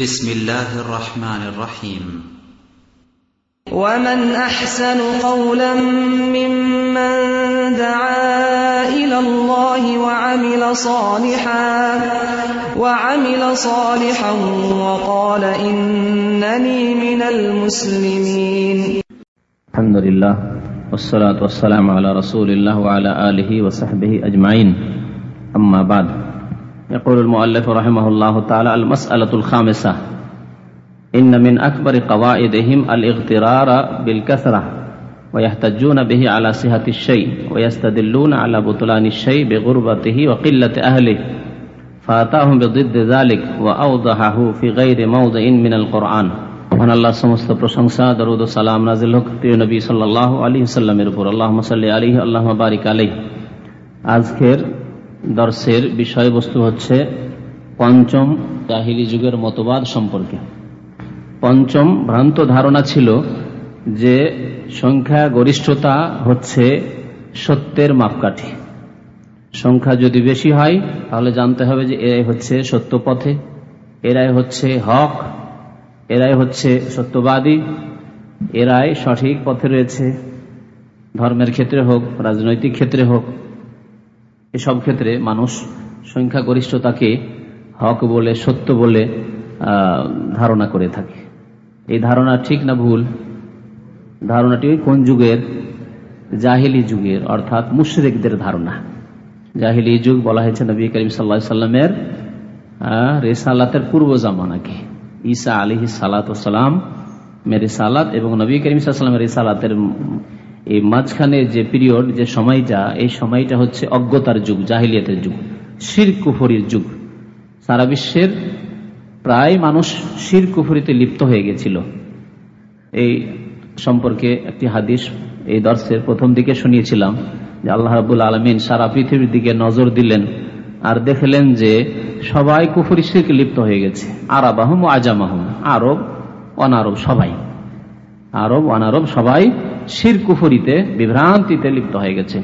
بسم الله الرحمن الرحيم. ومن أحسن قولا ممن دعا إلى الله وعمل صالحا وعمل صالحا وقال إنني من المسلمين. الحمد لله والصلاة والسلام على رسول الله وعلى آله وصحبه أجمعين. أما بعد يقول المؤلف رحمه الله تعالى المسألة الخامسة إن من أكبر قواعدهم الاغترار بالكثرة ويحتجون به على صحة الشيء ويستدلون على بطلان الشيء بغربته وقلة أهله فأتاهم بضد ذلك وأوضحه في غير موضع من القرآن মহান আল্লাহ সমস্ত প্রশংসা দরুদ সালাম নাজিল হক প্রিয় নবী সাল্লাহ আলী সাল্লামের উপর আল্লাহ সাল্লি আলী আল্লাহ বারিক আলী আজকের দর্শের বিষয়বস্তু হচ্ছে পঞ্চম জাহিলি যুগের মতবাদ সম্পর্কে। পঞ্চম ভ্রান্ত ধারণা ছিল যে সংখ্যা গরিষ্ঠতা হচ্ছে সত্যের মাপকাঠি। সংখ্যা যদি বেশি হয়, তাহলে জানতে হবে যে এরাই হচ্ছে সত্য পথে এরাই হচ্ছে হক, এরাই হচ্ছে সত্যবাদী, এরাই সঠিক পথে রয়েছে। ধর্মের ক্ষেত্রে হোক, রাজনৈতিক ক্ষেত্রে হোক এসব ক্ষেত্রে মানুষ সংখ্যাগরিষ্ঠতাকে হক বলে, সত্য বলে ধারণা করে থাকে। এই ধারণা ঠিক না ভুল? ধারণাটি কোন যুগের? জাহিলি যুগের, অর্থাৎ মুশরেকদের ধারণা। জাহিলি যুগ বলা হয়েছে নবী করিম সাল্লা সাল্লামের রেসালাতের পূর্ব জামানাকে। ঈসা আলিহি সালাত সালাম মেরে সালাত এবং নবী করিম সাল্লামের রেসালাতের এই মাঝখানে যে পিরিয়ড যে সময়টা, এই সময়টা হচ্ছে অজ্ঞতার যুগ, জাহিলিয়াতের যুগ, শির কুফরির যুগ। সারা বিশ্বের প্রায় মানুষ শির কুফরিতে লিপ্ত হয়ে গেছিল। এই সম্পর্কে একটি হাদিস এই দর্শের প্রথম দিকে শুনিয়েছিলাম যে আল্লাহ রাবুল আলমিন সারা পৃথিবীর দিকে নজর দিলেন আর দেখলেন যে সবাই কুফরি শিরকে লিপ্ত হয়ে গেছে। আরব আহম আজাম আহম আরব, অনারব সবাই। আরব, অনারব সবাই বিভ্রান্তিতে লিপ্ত হয়ে গেছে।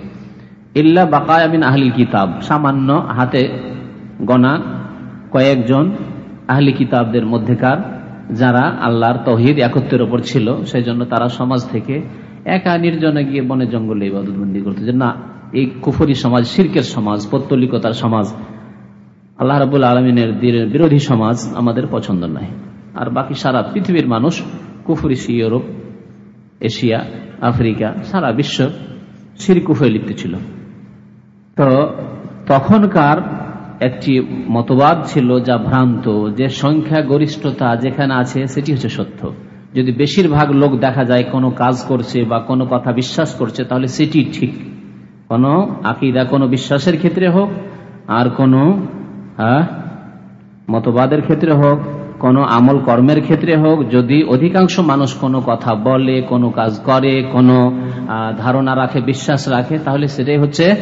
ইল্লা বাকায়ামিন আহলিল কিতাব। সামান্য হাতে গনা কয়েকজন আহলি কিতাবদের মধ্যেকার যারা আল্লাহর তহিদ একত্রের ওপর ছিল সেই জন্য তারা সমাজ থেকে একা নির্জনে গিয়ে বনে জঙ্গলে ইবাদতবন্দি করতে যে না, এই কুফরি সমাজ, শির্কের সমাজ, পত্তলিকতার সমাজ, আল্লাহ রাবুল আলমিনের বিরোধী সমাজ আমাদের পছন্দ নয়। আর বাকি সারা পৃথিবীর মানুষ কুফরি ইউরোপ এশিয়া, আফ্রিকা, সারা বিশ্ব সিরিকুফে লিপ্ত ছিল। তো তখনকার একটি মতবাদ ছিল যা ভ্রান্ত, যে সংখ্যা গরিষ্ঠতা যেখানে আছে সেটি হচ্ছে সত্য। যদি বেশিরভাগ লোক দেখা যায় কোনো কাজ করছে বা কোনো কথা বিশ্বাস করছে, তাহলে সেটি ঠিক। কোনো আকিদা, কোনো বিশ্বাসের ক্ষেত্রে হোক আর কোনো মতবাদের ক্ষেত্রে হোক কোনো আমল কর্মের ক্ষেত্রে হোক, যদি অধিকাংশ মানুষ কোনো কথা বলে, কোনো কাজ করে, কোনো ধারণা রাখে, বিশ্বাস রাখে, তাহলে সেটাই হচ্ছে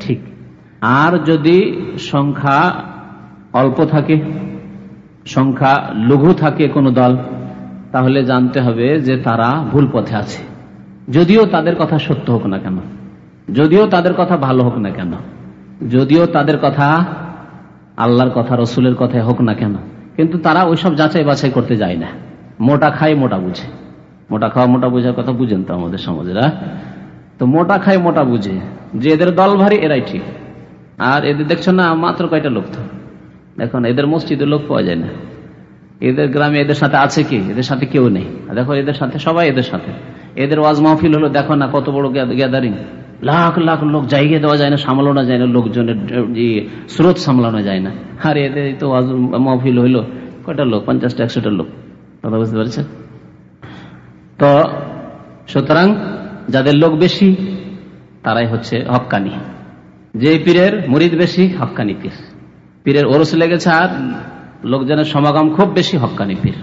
ঠিক। আর যদি সংখ্যা অল্প থাকে, সংখ্যা লঘু থাকে কোনো দল, তাহলে জানতে হবে যে তারা ভুল পথে আছে। যদিও তাদের কথা সত্য হোক না কেন, যদিও তাদের কথা ভালো হোক না কেন, যদিও তাদের কথা আল্লাহর কথা, রসুলের কথায় হোক না কেন কিন্তু তারা ওইসব যাচাই বাছাই করতে যায় না। মোটা খায়, মোটা বুঝে। মোটা খাওয়া, মোটা বুঝার কথা বুঝেন তো আমাদের সমাজেরা। তো মোটা খায়, মোটা বুঝে। যে এদের দল ভারী এরাই ঠিক। আর এদের দেখছ না, মাত্র কয়টা লোক তো? এখন এদের মসজিদে লোক পাওয়া যায় না। এদের গ্রামে এদের সাথে আছে কি? এদের সাথে কেউ নেই। দেখো, এদের সাথে, সবাই এদের সাথে। এদের ওয়াজ মাহফিল হলো, দেখো না কত বড় গ্যাদারিং। লাখ লাখ লোক জায়গা দেওয়া যায় না, সামলানো যায় না, লোকজনের স্রোত সামলানো যায় না। আর এদের তো মহফিল হইল, কয়টা লোক? পঞ্চাশটা, একশোটা লোক। কথা বুঝতে পারছেন? তো সুতরাং যাদের লোক বেশি, তারাই হচ্ছে হকানি। যে পীরের মুরিদ বেশি, হকানি পীর। পীরের ওরস লেগেছে আর লোকজনের সমাগম খুব বেশি হকানি পীর।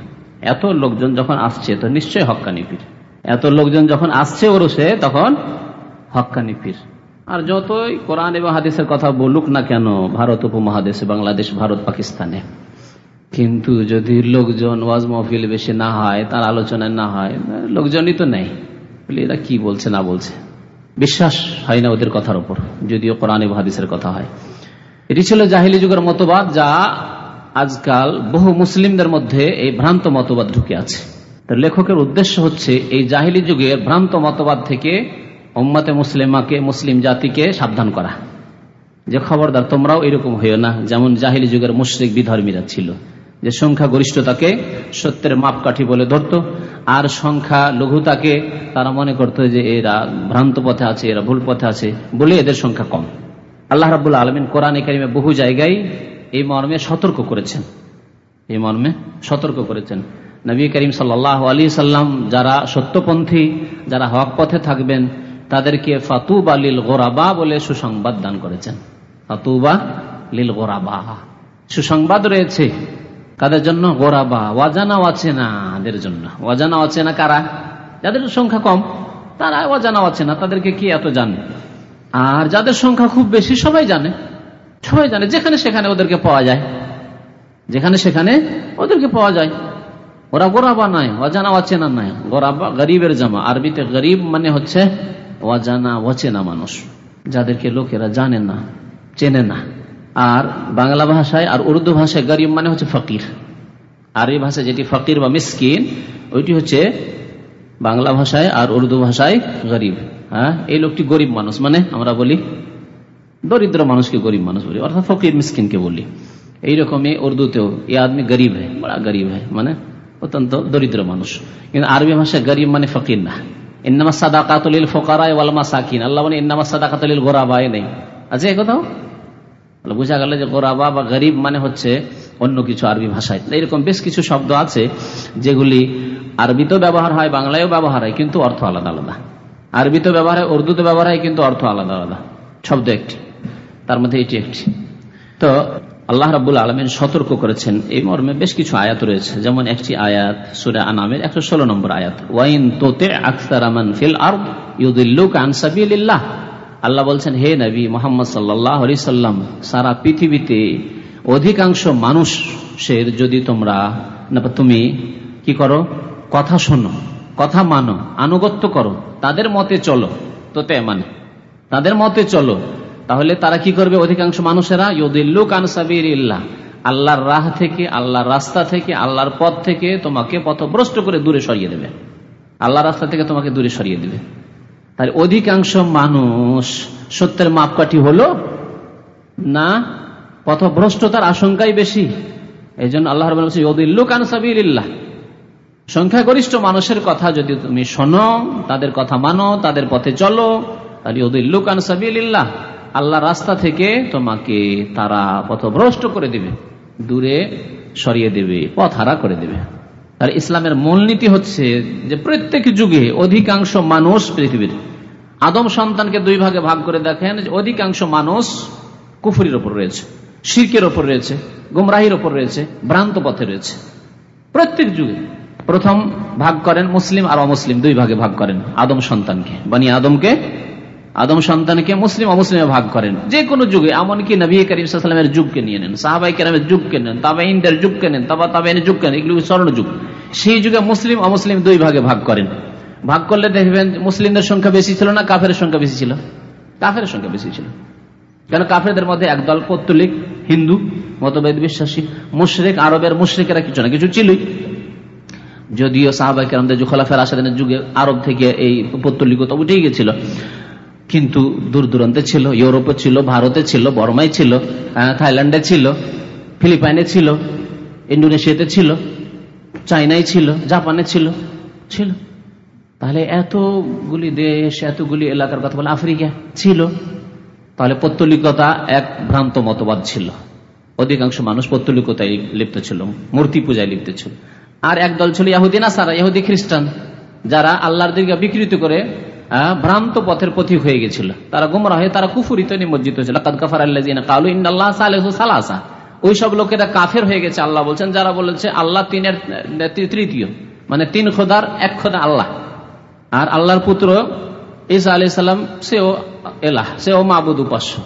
এত লোকজন যখন আসছে, তো নিশ্চয় হকানি পীর। এত লোকজন যখন আসছে ওরসে, তখন হকানি পীর। আর যতই কোরআন এবং হাদিসের কথা বলুক না কেন, ভারত উপমহাদেশে, বাংলাদেশ, ভারত, পাকিস্তানে। কিন্তু যদি লোকজন ওয়াজ মহফিল বেশি না হয়, তার আলোচনায় না হয়, লোকজনই তো নেই। এরা কি বলছে, না বলছে? বিশ্বাস হয় না ওদের কথার উপর, যদিও কোরআন এবং হাদিসের কথা হয়। এটি ছিল জাহিলি যুগের মতবাদ, যা আজকাল বহু মুসলিমদের মধ্যে এই ভ্রান্ত মতবাদ ঢুকে আছে। লেখকের উদ্দেশ্য হচ্ছে, এই জাহিলি যুগের ভ্রান্ত মতবাদ থেকে ওম্মাতে মুসলিমাকে, মুসলিম জাতিকে সাবধান করা। যে খবরদার, তোমরাও এরকম হইও না, যেমন জাহিলি যুগের মুশ্রিক বিধর্মীরা ছিল, যে সংখ্যা গরিষ্ঠতাকে সত্যের মাপকাঠি বলে ধরত, আর সংখ্যা লঘুতাকে তারা মনে করত যে এরা ভ্রান্ত পথে আছে, এরা ভুল পথে আছে, বলে এদের সংখ্যা কম। আল্লাহ রাবুল আলমিন কোরআন কারিমে বহু জায়গায় এই মর্মে সতর্ক করেছেন। এই মর্মে সতর্ক করেছেন। নবী করিম সাল্লাহ আলী সাল্লাম যারা সত্যপন্থী, যারা হক পথে থাকবেন তাদেরকে ফাতুবা লিল গোরাবা বলে সুসংবাদ দান করেছেন। ফাতুবা লিল গোরাবা। সুসংবাদ রয়েছে কাদের জন্য? গোরাবা। ওয়াজানা অচেনাদের জন্য। ওয়াজানা অচেনা কারা? যাদের সংখ্যা কম, তারা অজানা অচেনা তাদেরকে কি এত জানে? আর যাদের সংখ্যা খুব বেশি, সবাই জানে। সবাই জানে, যেখানে সেখানে ওদেরকে পাওয়া যায়। যেখানে সেখানে ওদেরকে পাওয়া যায়। ওরা গোরাবা নয় অজানা অচেনা নয়। গোরাবা গরিবের জামা। আরবিতে গরিব মানে হচ্ছে অজানা, অচেনা মানুষ, যাদেরকে লোকেরা জানে না, চেনে না। আর বাংলা ভাষায় আর উর্দু ভাষায় গরিব মানে হচ্ছে ফকির। আরবি ভাষায় যেটি ফকির বা মিসকিন, ওইটি হচ্ছে বাংলা ভাষায় আর উর্দু ভাষায় গরিব। হ্যাঁ এই লোকটি গরিব মানুষ মানে আমরা বলি দরিদ্র মানুষকে গরিব মানুষ বলি, অর্থাৎ ফকির মিসকিনকে বলি। এইরকমই উর্দুতেও এই আদমি গরিব হয়, বড়া গরিব হয় মানে অত্যন্ত দরিদ্র মানুষ। কিন্তু আরবি ভাষায় গরিব মানে ফকির না। ইন্নামা সাদা কাতলিল ফোকারায় ওয়ালমা সাকিন আল্লাহ মানে ইন্নামা সাদা কাতলিল গোরাবায় নেই। আছে কথাও? বোঝা গেল যে গোরাবা বা গরিব মানে হচ্ছে অন্য কিছু আরবি ভাষায়। এরকম বেশ কিছু শব্দ আছে যেগুলি আরবিতেও ব্যবহার হয়, বাংলায়ও ব্যবহার হয়, কিন্তু অর্থ আলাদা আলাদা। আরবিতে ব্যবহার হয় উর্দুতে ব্যবহার হয়, কিন্তু অর্থ আলাদা আলাদা। শব্দ একটি, তার মধ্যে এটি একটি। তো আল্লাহ রাবুল আলমেন সতর্ক করেছেন। এই মর্মে বেশ কিছু আয়াত রয়েছে। যেমন একটি আয়াত সুরে আনামের একশো ষোলো নম্বর আয়াত, ওয়াইন তোতে আখতার আমান ফিল আর আল্লাহ বলছেন, হে নবী মোহাম্মদ সাল্লাহ সাল্লাম, সারা পৃথিবীতে অধিকাংশ মানুষের যদি তোমরা তুমি কি করো? কথা শোনো, কথা মানো, আনুগত্য করো। তাদের মতে চলো, তোতে মানে তাদের মতে চলো তাহলে তারা কি করবে? অধিকাংশ মানুষেরা ইউদিল্লুক আনসাবির ইল্লাহ আল্লাহর রাহ থেকে, আল্লাহর রাস্তা থেকে, আল্লাহর পথ থেকে তোমাকে পথভ্রষ্ট করে দূরে সরিয়ে দেবে। আল্লাহ রাস্তা থেকে তোমাকে দূরে সরিয়ে দেবে। তাহলে অধিকাংশ মানুষ সত্যের মাপকাঠি হলো না, পথভ্রষ্টতার আশঙ্কাই বেশি। এই জন্য আল্লাহ ইউদিল্লুক আনসাবিল্লাহ সংখ্যাগরিষ্ঠ মানুষের কথা যদি তুমি শোনো, তাদের কথা মানো, তাদের পথে চলো, তাহলে ইউদিল্লুক আনসাবিল্লাহ আল্লাহ রাস্তা থেকে তোমাকে তারা পথভ্রষ্ট করে দিবে, দূরে সরিয়ে দেবে, পথ হারা করে দেবে। আর ইসলামের মূলনীতি হচ্ছে যে প্রত্যেক যুগে অধিকাংশ মানুষ পৃথিবীর, আদম সন্তানকে দুই ভাগে ভাগ করে দেখেন অধিকাংশ মানুষ কুফুরির ওপর রয়েছে, শির্কের ওপর রয়েছে, গুমরাহির ওপর রয়েছে, ভ্রান্ত পথে রয়েছে। প্রত্যেক যুগে প্রথম ভাগ করেন মুসলিম আর অমুসলিম, দুই ভাগে ভাগ করেন আদম সন্তানকে, বানি আদমকে আদম সন্তানকে মুসলিম অমুসলিমে ভাগ করেন। যে কোনো যুগে, এমনকি নবী করিমের যুগকে নিয়ে নেন, সাহাবাই কেরামের যুগকে নেন তাবা ইন্দের যুগকে নেন, তাবা তাবাইনের যুগকে নেন, এগুলো স্বর্ণ যুগ। সেই যুগে মুসলিম অমুসলিম দুই ভাগে ভাগ করেন। ভাগ করলে দেখবেন মুসলিমদের সংখ্যা বেশি ছিল না কাফের সংখ্যা বেশি ছিল? কাফের সংখ্যা বেশি ছিল। কেন? কাফেরদের মধ্যে একদল পত্তলিক, হিন্দু, মতভেদ বিশ্বাসী, মুশরেক, আরবের মুশরেকেরা কিছু না কিছু ছিলই। যদিও সাহাবাই কেরামদের খোলাফের আসাদের যুগে আরব থেকে এই পত্তলিকতা উঠেই গেছিল। কিন্তু দূর দূরান্তে ছিল, ইউরোপে ছিল, ভারতে ছিল, বর্মায় ছিল থাইল্যান্ডে ছিল, ফিলিপাইনে ছিল ইন্ডোনেশিয়াতে ছিল চাইনায় ছিল, জাপানে ছিল ছিল। তাহলে এতগুলি দেশ, এতগুলি এলাকার কথা বলে আফ্রিকা ছিল, তাহলে পত্তলিকতা এক ভ্রান্ত মতবাদ ছিল। অধিকাংশ মানুষ পত্তলিকতায় লিপ্ত ছিল, মূর্তি পূজায় লিপ্ত ছিল। আর একদল ছিল ইহুদি নাসারা ইহুদি খ্রিস্টান, যারা আল্লাহর দিকে বিকৃত করে ভ্রান্ত পথের পথিক হয়ে গেছিল। তারা গুমরা হয়ে, তারা কুফুরিতে নিমজ্জিত ছিল কাদকাফার কালু ইন্দাল্লাহ সালাসা। ওই সব লোকেরা কাফের হয়ে গেছে, আল্লাহ বলছেন। যারা বলেছে, আল্লাহ তিনের তৃতীয়। মানে তিন খোদার, এক খোদা আল্লাহ। আর আল্লাহর পুত্র ইসা আলি সাল্লাম সেও এলাহ, সেও মাবুদ উপাস্য।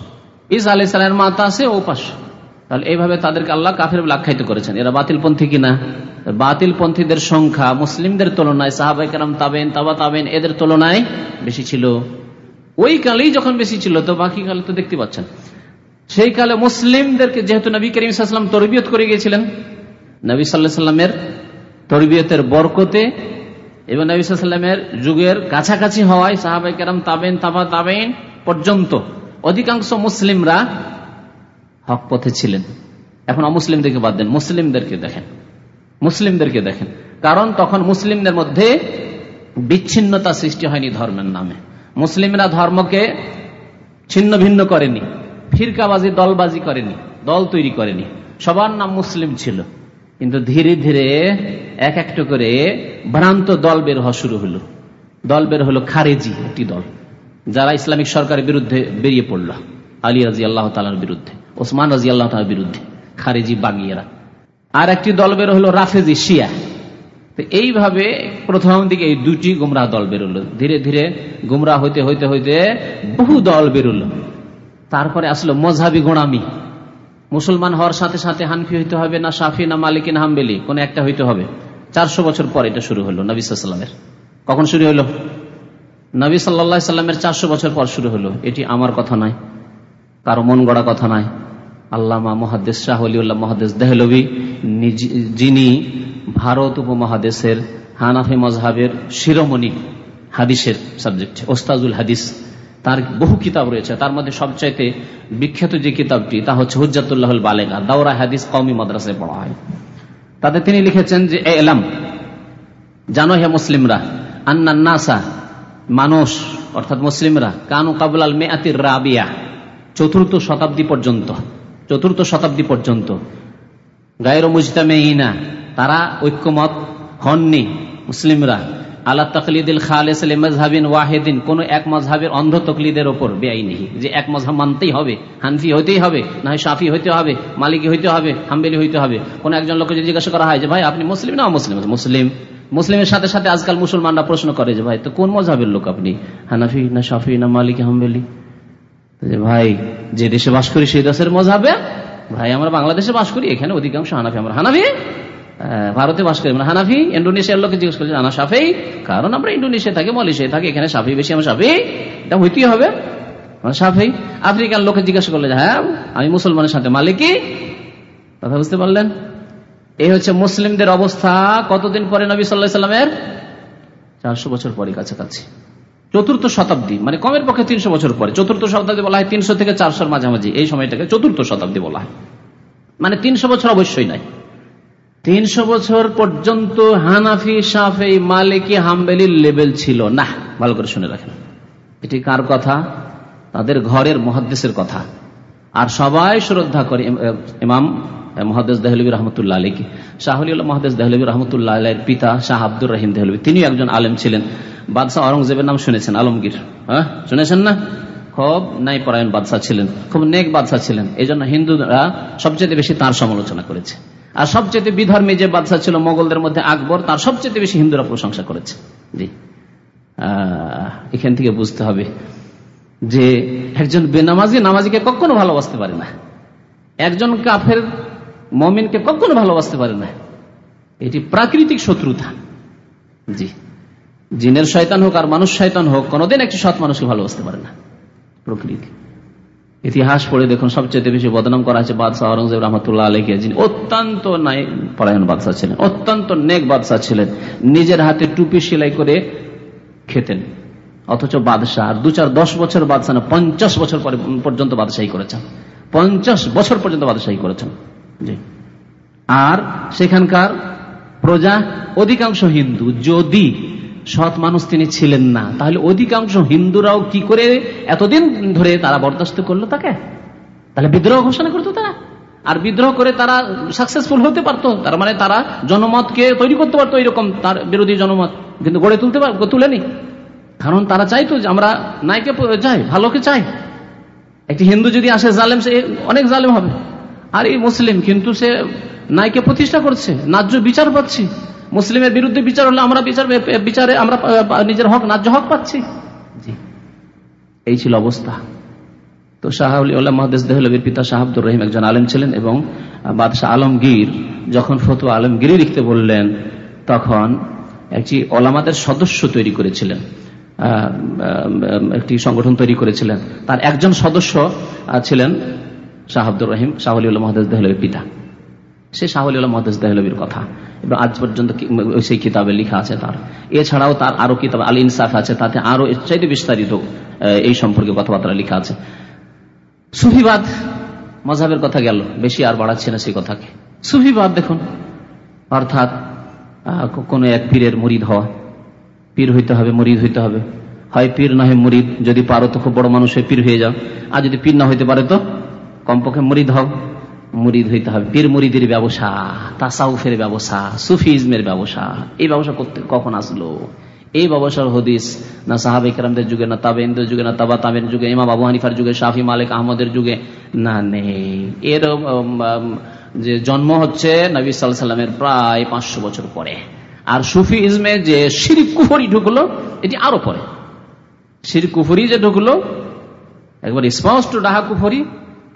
ইসা আলি সাল্লামের মাতা সে উপাস্য। তাহলে এইভাবে তাদেরকে আল্লাহ কাফের আখ্যায়িত করেছেন। এরা বাতিল পন্থী কিনা? বাতিল পন্থীদের সংখ্যা মুসলিমদের তুলনায় সাহাবাই কালাম তাবেন তাবা তাবেন এদের তুলনায় বেশি ছিল। ওই কালেই যখন বেশি ছিল, তো বাকি কালে তো দেখতে পাচ্ছেন। সেই কালে মুসলিমদেরকে যেহেতু নবী করিম সাল্লাম তরবিয়ত করে গিয়েছিলেন, নবী সাল্লাহ সাল্লামের তরবিয়তের বরকতে এবং নবী সাল্লামের যুগের কাছাকাছি হওয়ায় সাহাবাই কেরাম তাবেন তাবা তাবেন পর্যন্ত অধিকাংশ মুসলিমরা হক পথে ছিলেন। এখন অমুসলিমদেরকে বাদ দেন। মুসলিমদেরকে দেখেন। মুসলিমদেরকে দেখেন। কারণ তখন মুসলিমদের মধ্যে বিচ্ছিন্নতা সৃষ্টি হয়নি ধর্মের নামে। মুসলিমরা ধর্মকে ছিন্ন ভিন্ন করেনি। ফিরকাবাজি, দলবাজি করেনি। দল তৈরি করেনি। সবার নাম মুসলিম ছিল। কিন্তু ধীরে ধীরে এক একটা করে ভ্রান্ত দল বের হওয়া শুরু হলো। দল বের হলো খারেজি, একটি দল। যারা ইসলামিক সরকারের বিরুদ্ধে বেরিয়ে পড়ল। আলী রাজি আল্লাহ তালার বিরুদ্ধে। ওসমান রাজি আল্লাহ তালার বিরুদ্ধে খারেজি বাগিয়েরা। আর একটি দল বের হলো রাফেজি শিয়া। তো এইভাবে প্রথম দিকে এই দুটি গুমরা দল বেরোলো ধীরে ধীরে গুমরা হইতে হইতে হইতে বহু দল বেরোলো তারপরে আসলো মজাবি গোড়ামি। মুসলমান হওয়ার সাথে সাথে হানফি হইতে হবে না সাফি না মালিক না হামবেলি, কোন একটা হইতে হবে। চারশো বছর পর এটা শুরু হলো নবী সাল্লামের কখন শুরু হলো? নবী সাল্লা সাল্লামের চারশো বছর পর শুরু হলো। এটি আমার কথা নয়, কারও মন গড়া কথা নয়। আল্লামা মহাদেশ শাহ আলিউল্লাহ মহাদেশ দেহলবি যিনি ভারত উপমহাদেশের হানাফি মজহাবের শিরোমণি হাদিসের সাবজেক্ট ওস্তাজুল হাদিস, তার বহু কিতাব রয়েছে। তার মধ্যে সবচাইতে বিখ্যাত যে কিতাবটি, তা হচ্ছে হুজাতুল্লাহ বালেগা, দাওরা হাদিস কৌমি মাদ্রাসায় পড়া হয়। তাতে তিনি লিখেছেন যে এলাম, জানো হে মুসলিমরা, আন্না নাসা, মানুষ, অর্থাৎ মুসলিমরা, কানু কাবুল মেয়াতির রাবিয়া, চতুর্থ শতাব্দী পর্যন্ত চতুর্থ শতাব্দী পর্যন্ত। গায়ের মুজতামেহিনা তারা ঐক্যমত হননি মুসলিমরা। আল্লাহ তকলিদুল খালেসিন ওয়াহেদিন, কোন এক মজহাবের অন্ধ তকলিদের ওপর বেআই নেই যে এক মজহাব মানতেই হবে, হানফি হইতেই হবে, না হয় সাফি হইতে হবে, মালিকি হইতে হবে, হাম্বেলি হইতে হবে। কোন একজন লোককে যদি জিজ্ঞাসা করা হয় যে, ভাই, আপনি মুসলিম না মুসলিম মুসলিম। মুসলিমের সাথে সাথে আজকাল মুসলমানরা প্রশ্ন করে যে, ভাই, তো কোন মজহাবের লোক আপনি? হানাফি, না সাফি না মালিকি, হাম্বেলি? যে, ভাই যে দেশে বাস করি সেই দেশের মজাবে ভাই, আমরা বাংলাদেশে বাস করি, এখানে অধিকাংশ হানাফি, আমরা হানাফি। ভারতে বাস করি হানাফি। ইন্ডোনেশিয়ার লোকে জিজ্ঞেস করছি, আনা সাফেই কারণ আমরা ইন্ডোনেশিয়া থাকি মালয়েশিয়া থাকি, এখানে সাফি বেশি, আমরা সাফি। এটা হইতেই হবে সাফেই আফ্রিকার লোকে জিজ্ঞাসা করলে হ্যাঁ আমি মুসলমানের সাথে মালিকি? কথা বুঝতে পারলেন? এই হচ্ছে মুসলিমদের অবস্থা। কতদিন পরে নবী সাল্লাহ সাল্লামের চারশো বছর পরে কাছাকাছি। চতুর্থ শতাব্দী মানে কমের পক্ষে তিনশো বছর পরে, চতুর্থ শতাব্দী বলা হয় তিনশো থেকে চারশোর মাঝামাঝি, এই সময়টাকে চতুর্থ শতাব্দী বলা হয়। মানে তিনশো বছর অবশ্যই নাই তিনশো বছর পর্যন্ত হানাফি সাফে মালিকি, হাম্বেলির লেভেল ছিল। না ভালো করে শুনে রাখেন। এটি কার কথা? তাদের ঘরের মহাদ্দেশের কথা। আর সবাই শ্রদ্ধা করে ইমাম মহাদেশ দেহলবী রহমতুল্লাহ আলীকে শাহলিউল্লাহ মহাদেশ দেহলবী রহমতুল্লাহ আলের পিতা, শাহ আব্দুর রহিম দেহলবী তিনি একজন আলেম ছিলেন। বাদশাহ অরঙ্গজেবের নাম শুনেছেন, আলমগীর। হ্যাঁ? শুনেছেন না? খুব নাই পরায়ণ বাদশাহ ছিলেন, খুব নেক বাদশাহ ছিলেন। এই জন্য হিন্দুরা সবচেয়ে বেশি তার সমালোচনা করেছে। আর সবচেয়ে বিধর্মী যে বাদশাহ ছিল মোগলদের মধ্যে আকবর, তার সবচেয়ে বেশি হিন্দুরা প্রশংসা করেছে। জি। এখান থেকে বুঝতে হবে যে একজন বেনামাজি নামাজিকে কখনো ভালোবাসতে পারে না। একজন কাফের মমিনকে কখনো ভালোবাসতে পারে না। এটি প্রাকৃতিক শত্রুতা। জি। জিনের শয়তান হোক আর মানুষ শয়তান হোক, কোনোদিন একটি সৎ মানুষকে ভালোবাসতে পারে না। প্রকৃতি। ইতিহাস পড়ে দেখুন সবচেয়ে বেশি বদনাম করা হয়েছে বাদশাহ আওরঙ্গজেব রহমতুল্লাহ আলহিয়া যিনি অত্যন্ত পরায়ণ বাদশাহ ছিলেন, অত্যন্ত নেক বাদশাহ ছিলেন। নিজের হাতে টুপি সেলাই করে খেতেন। অথচ বাদশাহ আর দু চার দশ বছর বাদশাহ না, পঞ্চাশ বছর পর্যন্ত বাদশাহী করেছেন। পঞ্চাশ বছর পর্যন্ত বাদশাহী করেছেন। জি। আর সেখানকার প্রজা, অধিকাংশ হিন্দু, যদি সৎ মানুষ তিনি ছিলেন না। তাহলে অধিকাংশ হিন্দুরাও কি করে এতদিন ধরে তারা বরদাস্ত করল তাকে? তাহলে বিদ্রোহ ঘোষণা করতো তারা। আর বিদ্রোহ করে তারা সাকসেসফুল হতে পারতো। তার মানে তারা জনমতকে তৈরি করতে পারতো এরকম তার বিরোধী জনমত। কিন্তু গড়ে তুলতে তুলেনি। কারণ তারা চাইতো যে আমরা নাইকে চাই, ভালোকে চাই। একটি হিন্দু যদি আসে জালেম, সে অনেক জালেম হবে। আর এই মুসলিম, কিন্তু সে নাইকে প্রতিষ্ঠা করছে, ন্যায্য বিচার পাচ্ছি। মুসলিমের বিরুদ্ধে বিচার হলে আমরা বিচার, বিচারে আমরা নিজের হক, ন্যায্য হক পাচ্ছি। এই ছিল অবস্থা। তো শাহাউল্লাহ মহাদেশ দেহলবীর পিতা শাহ আব্দুর রহিম একজন আলেম ছিলেন এবং বাদশাহ আলমগীর যখন ফতু আলমগিরি লিখতে বললেন, তখন একটি ওলামাদের সদস্য তৈরি করেছিলেন। একটি সংগঠন তৈরি করেছিলেন। তার একজন সদস্য ছিলেন শাহ আব্দুর রহিম শাহলিউল্লাহ মহাদেশ দেহলবীর পিতা। সে শাহলিউল্লাহ মহাদেশ দেহলবীর কথা। আজ পর্যন্ত সেই কিতাবে লেখা আছে তার। এছাড়াও তার আরও কিতাব আল ইনসাফ আছে, তাতে আরও চাইতে বিস্তারিত এই সম্পর্কে কথাবার্তা লেখা আছে। সুফিবাদ মজাবের কথা গেল, বেশি আর বাড়াচ্ছে না সেই কথাকে। সুফিবাদ দেখুন, অর্থাৎ কোন এক পীরের মরিদ হওয়া। পীর হইতে হবে, মরিদ হইতে হবে। হয় পীর না হয় মরিদ, যদি পারো তো খুব বড় মানুষ হয়ে পীর হয়ে যাও। আর যদি পীর না হইতে পারে তো কমপক্ষে মরিদ হও। মুরিদ হইতে হবে। পীর মুরিদের ব্যবসা, তাসাউফের ব্যবসা, সুফিজমের ব্যবসা, এই ব্যবসা করতে কখন আসলো? এই ব্যবসার হদিস না সাহাব ইকরামদের যুগে, না তাবেনদের যুগে, না তাবা তাবেন যুগে, ইমাম আবু হানিফার যুগে, শাফি মালিক আহমদের যুগে? না, নেই। এর যে জন্ম হচ্ছে নবী সাল্লামের প্রায় পাঁচশো বছর পরে। আর সুফি ইজমে যে শির কুফরি ঢুকলো, এটি আরও পরে। শির কুফরি যে ঢুকলো, একবার স্পষ্ট ডাহা কুফরি,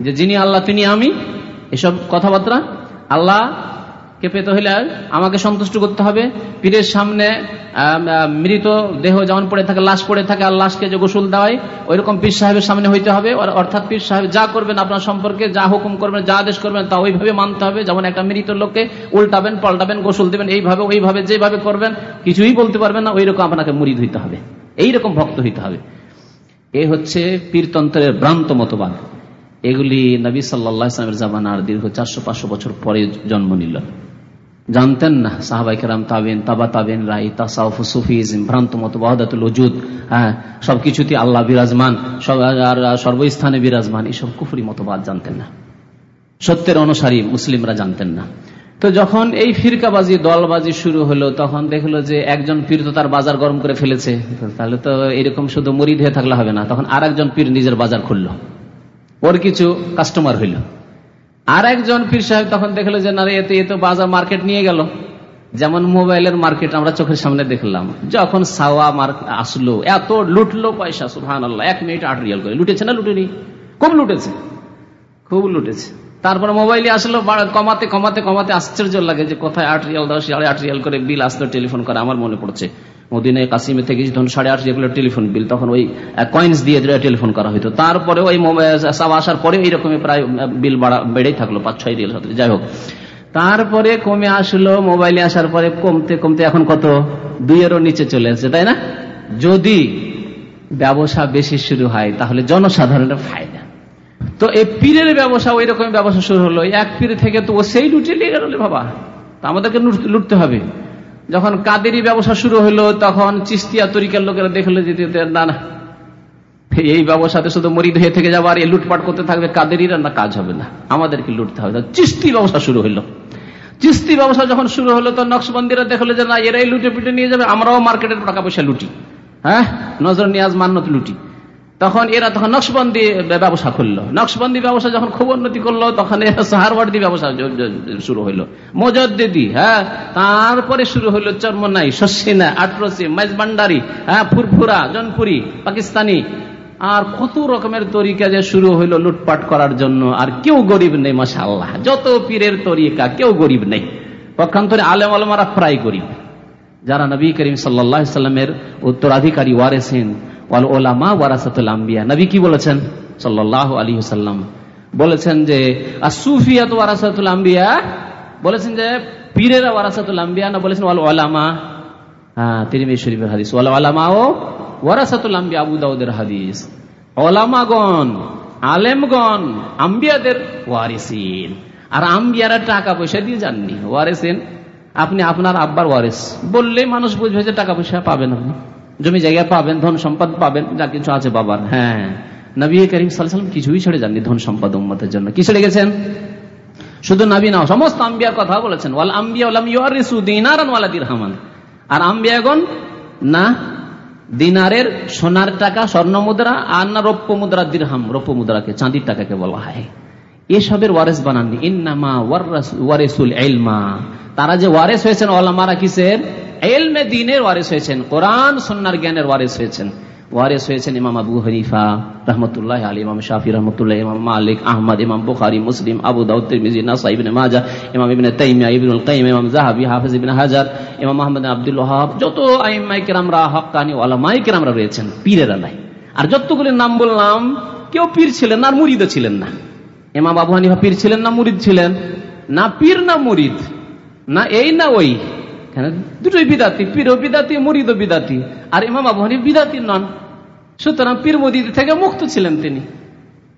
যে যিনি আল্লাহ, তিনি আমি। এসব কথাবার্তা আল্লাহ কে পেতে হইলে আমাকে সন্তুষ্ট করতে হবে। পীরের সামনে মৃত দেহ যেমন পড়ে থাকে, লাশ পড়ে থাকে, আর লাশকে যে গোসল দেওয়াই ওই রকম পীর সাহেবের সামনে হইতে হবে। অর্থাৎ পীর সাহেব যা করবেন আপনার সম্পর্কে, যা হুকুম করবেন, যা আদেশ করবেন, তা ওইভাবে মানতে হবে। যেমন একটা মৃত লোককে উল্টাবেন, পাল্টাবেন, গোসল দেবেন, এইভাবে, ওইভাবে, যেভাবে করবেন, কিছুই বলতে পারবেন না ওই রকম আপনাকে মুড়িদ হইতে হবে। এইরকম ভক্ত হইতে হবে। এ হচ্ছে পীরতন্ত্রের ভ্রান্ত মতবাদ। এগুলি নবী সাল্লামের জামানার দীর্ঘ চারশো পাঁচশো বছর পরে জন্ম নিল। জানতেন না সাহাবাই কেরাম তাবেন তাবা তাবেন রাই, তাসাউফ সুফিজম ভ্রান্ত মত বাহাদাতুল ওজুদ হ্যাঁ সবকিছুতে আল্লাহ বিরাজমান আর সর্বস্থানে বিরাজমান এইসব কুফুরি মতবাদ জানতেন না। সত্যের অনুসারী মুসলিমরা জানতেন না। তো যখন এই ফিরকাবাজি, দলবাজি শুরু হলো, তখন দেখল যে একজন পীর তো তার বাজার গরম করে ফেলেছে। তাহলে তো এরকম শুধু মরিদ হয়ে থাকলে হবে না, তখন আর একজন পীর নিজের বাজার খুললো। ওর কিছু কাস্টমার হইল। আর একজন পীর সাহেব তখন দেখল যে, না এতে, এতো বাজার মার্কেট নিয়ে গেল। যেমন মোবাইলের মার্কেট আমরা চোখের সামনে দেখলাম। যখন সাওয়া মার্কেট আসলো, এত লুটলো পয়সা সুহান আল্লাহ এক মিনিট আট রিয়াল করে। লুটেছে না, লুটেনি? খুব লুটেছে। খুব লুটেছে। তারপর মোবাইলে আসলো কমাতে কমাতে কমাতে আশ্চর্য লাগে যে কোথায় আট রিয়াল, দশ, সাড়ে আট রিয়াল করে বিল আসলো টেলিফোন করে, আমার মনে পড়ছে। মদিনে কাসিমে থেকে তখন সাড়ে আট রিয়াল টেলিফোন বিল, তখন ওই কয়েন্স দিয়ে টেলিফোন করা হইতো। তারপরে ওই সব আসার পরে এইরকমই প্রায় বিল বাড়া, বেড়েই থাকল, পাঁচ, ছয় রিয়াল সাথে। যাই হোক। তারপরে কমে আসলো, মোবাইলে আসার পরে কমতে কমতে এখন কত? দুইয়েরও নিচে চলে আসছে তাই না? যদি ব্যবসা বেশি শুরু হয়, তাহলে জনসাধারণের ফায়দা। তো এই পীরের ব্যবসা, ওই রকম ব্যবসা শুরু হলো। এক পীর থেকে তো ও সেই লুটে নিয়ে গেল বাবা। আমাদেরকে লুটতে হবে। যখন কাদেরই ব্যবসা শুরু হলো, তখন চিস্তিয়া তরিকার লোকেরা দেখল যে না না। এই ব্যবসাতে শুধু মরিদ হয়ে থেকে যাব আর এই লুটপাট করতে থাকবে কাদেরই না, কাজ হবে না। আমাদেরকে লুটতে হবে। চিস্তি ব্যবসা শুরু হলো। চিস্তি ব্যবসা যখন শুরু হলো, তো নকশবন্দিরা দেখল যে, না, এরাই লুটে পিটে নিয়ে যাবে, আমরাও মার্কেটের টাকা পয়সা লুটি। হ্যাঁ? নজর নিয়াজ মান্নত লুটি। তখন এরা তখন নকশবন্দি ব্যবসা খুললো। নকশবন্দি ব্যবসা যখন খুব উন্নতি করল, তখন ব্যবসা শুরু হইল। মজদ্দিদি হ্যাঁ তারপরে শুরু হইল চর্মনাই আটরসি, মাইজবান্ডারি হ্যাঁ ফুরফুরা, জনপুরি, পাকিস্তানি। আর কত রকমের তরিকা যে শুরু হইল লুটপাট করার জন্য, আর কেউ গরিব নেই মাসা যত পীরের তরিকা, কেউ গরিব নেই। পক্ষান্তরে আলেম আলমারা প্রায় গরিব। যারা নবী করিম সাল্লাহ সাল্লামের উত্তরাধিকারী কি বলেছেন? সাল্লাহ আলী সাল্লাম বলেছেন যে ওয়ারাসাতুল আম্বিয়া? বলেছেন যে, পীরেরা ওয়ারাসাতুল আম্বিয়া না বলেছেন ওয়াল ওলামা? হ্যাঁ তিরিমি শরীফের হাদিস। ওয়াল ওলামা ও ওয়ারাসাতুল আম্বিয়া, আবু দাউদের হাদিস। ওলামাগণ, আলেমগণ, আম্বিয়াদের ওয়ারিসিন। আর আম্বিয়ারা টাকা পয়সা দিয়ে যাননি। ওয়ারেসেন, আপনি আপনার আব্বার ওয়ারেস। বললে মানুষ বুঝবে যে টাকা পয়সা পাবেন আপনি। জমি জায়গা পাবেন, ধন সম্পদ পাবেন, যা কিছু আছে বাবার হ্যাঁ। নবী করিম সাল্লাম কিছুই ছেড়ে যাননি ধন সম্পদ উম্মতের জন্য। কি ছেড়ে গেছেন? শুধু নবী না, সমস্ত আম্বিয়ার কথা বলেছেন। ওয়াল আম্বিয়া দিরহামান। আর আম্বিয়াগণ, না, দিনারের সোনার টাকা, স্বর্ণ মুদ্রা আর না রৌপ্য মুদ্রা, দিরহাম। রৌপ্য মুদ্রাকে, চাঁদির টাকাকে বলা হয়। এসবের ওয়ারেস বানাননি। ইন্নামা ওয়ারেসুল এলমা তারা যে ওয়ারেস হয়েছেন ওলামারা কিসের? এলমে দিনের ওয়ারেস হয়েছেন, কোরআন সন্ন্যার জ্ঞানের ওয়ারেস হয়েছেন। ওয়ারেস হয়েছেন ইমাম আবু হরিফা রহমতুল্লাহ আলী ইমাম শাফি, রহমতুল্লাহ, ইমাম মালিক, আহমদ, ইমাম বুখারি, মুসলিম, আবু দাউদ, তিরমিজি নাসা ইবনে মাজা ইমাম ইবনে তাইমিয়া, ইবনুল কাইম, ইমাম জাহাবি হাফিজ ইবনে হাজার, ইমাম মোহাম্মদ আব্দুল ওয়াহাব যত আইমাই কেরামরা, হক্কানি ওয়ালামাই কেরামরা রয়েছেন, পীরের আলাই আর যতগুলির নাম বললাম, কেউ পীর ছিলেন না, আর মুরিদও ছিলেন না। এমাম আবু হানিফা পীর ছিলেন না, মুরিদ ছিলেন? না পীর, না মুরিদ। না এই, না ওই। দুটোই বিদাতি পীর বিদাতি মুরিদ বিদাতি, আর ইমাম আবু হানিফ বিদাতি নন। সুতরাং পীর মুরিদ থেকে মুক্ত ছিলেন তিনি।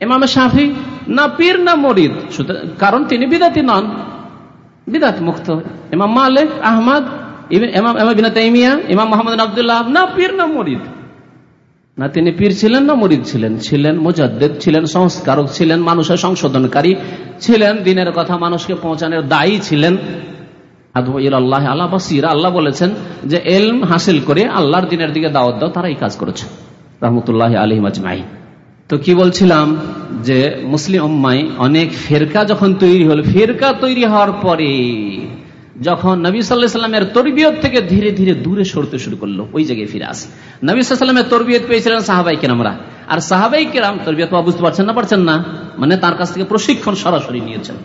ইমাম শাফি না পীর না মরিদ কারণ তিনি বিদাতি নন। বিদাত মুক্ত। ইমাম মালিক, আহমদ ইমাম তাইমিয়া, ইমাম মোহাম্মদ আবদুল্লাহ না পীর না মরিদ। না তিনি পীর ছিলেন, না মরিদ ছিলেন। ছিলেন মুজাদ্দেদ, ছিলেন সংস্কারক, ছিলেন মানুষের সংশোধনকারী, ছিলেন দিনের কথা মানুষকে পৌঁছানোর দায়ী ছিলেন। আল্লাহ আল্লাহ বাসির, আল্লাহ বলেছেন যে এলম হাসিল করে আল্লাহর দিনের দিকে দাওয়াত দাও তারা এই কাজ করেছে। রহমতুল্লাহ আলহিম আজমাই তো কি বলছিলাম যে মুসলিম উম্মাই অনেক ফেরকা যখন তৈরি হল, ফেরকা তৈরি হওয়ার পরে যখন নবী সাল্লাহ সাল্লামের তরবিয়ত থেকে ধীরে ধীরে দূরে সরতে শুরু করল, ওই জায়গায় ফিরে আসে। নবী সাল্লামের তরবিয়ত পেয়েছিলেন সাহাবাই কেরামরা। আর সাহাবাই কেরাম তরবিয়ত বুঝতে পারছেন না পারছেন না? মানে তার কাছ থেকে প্রশিক্ষণ সরাসরি নিয়েছেন।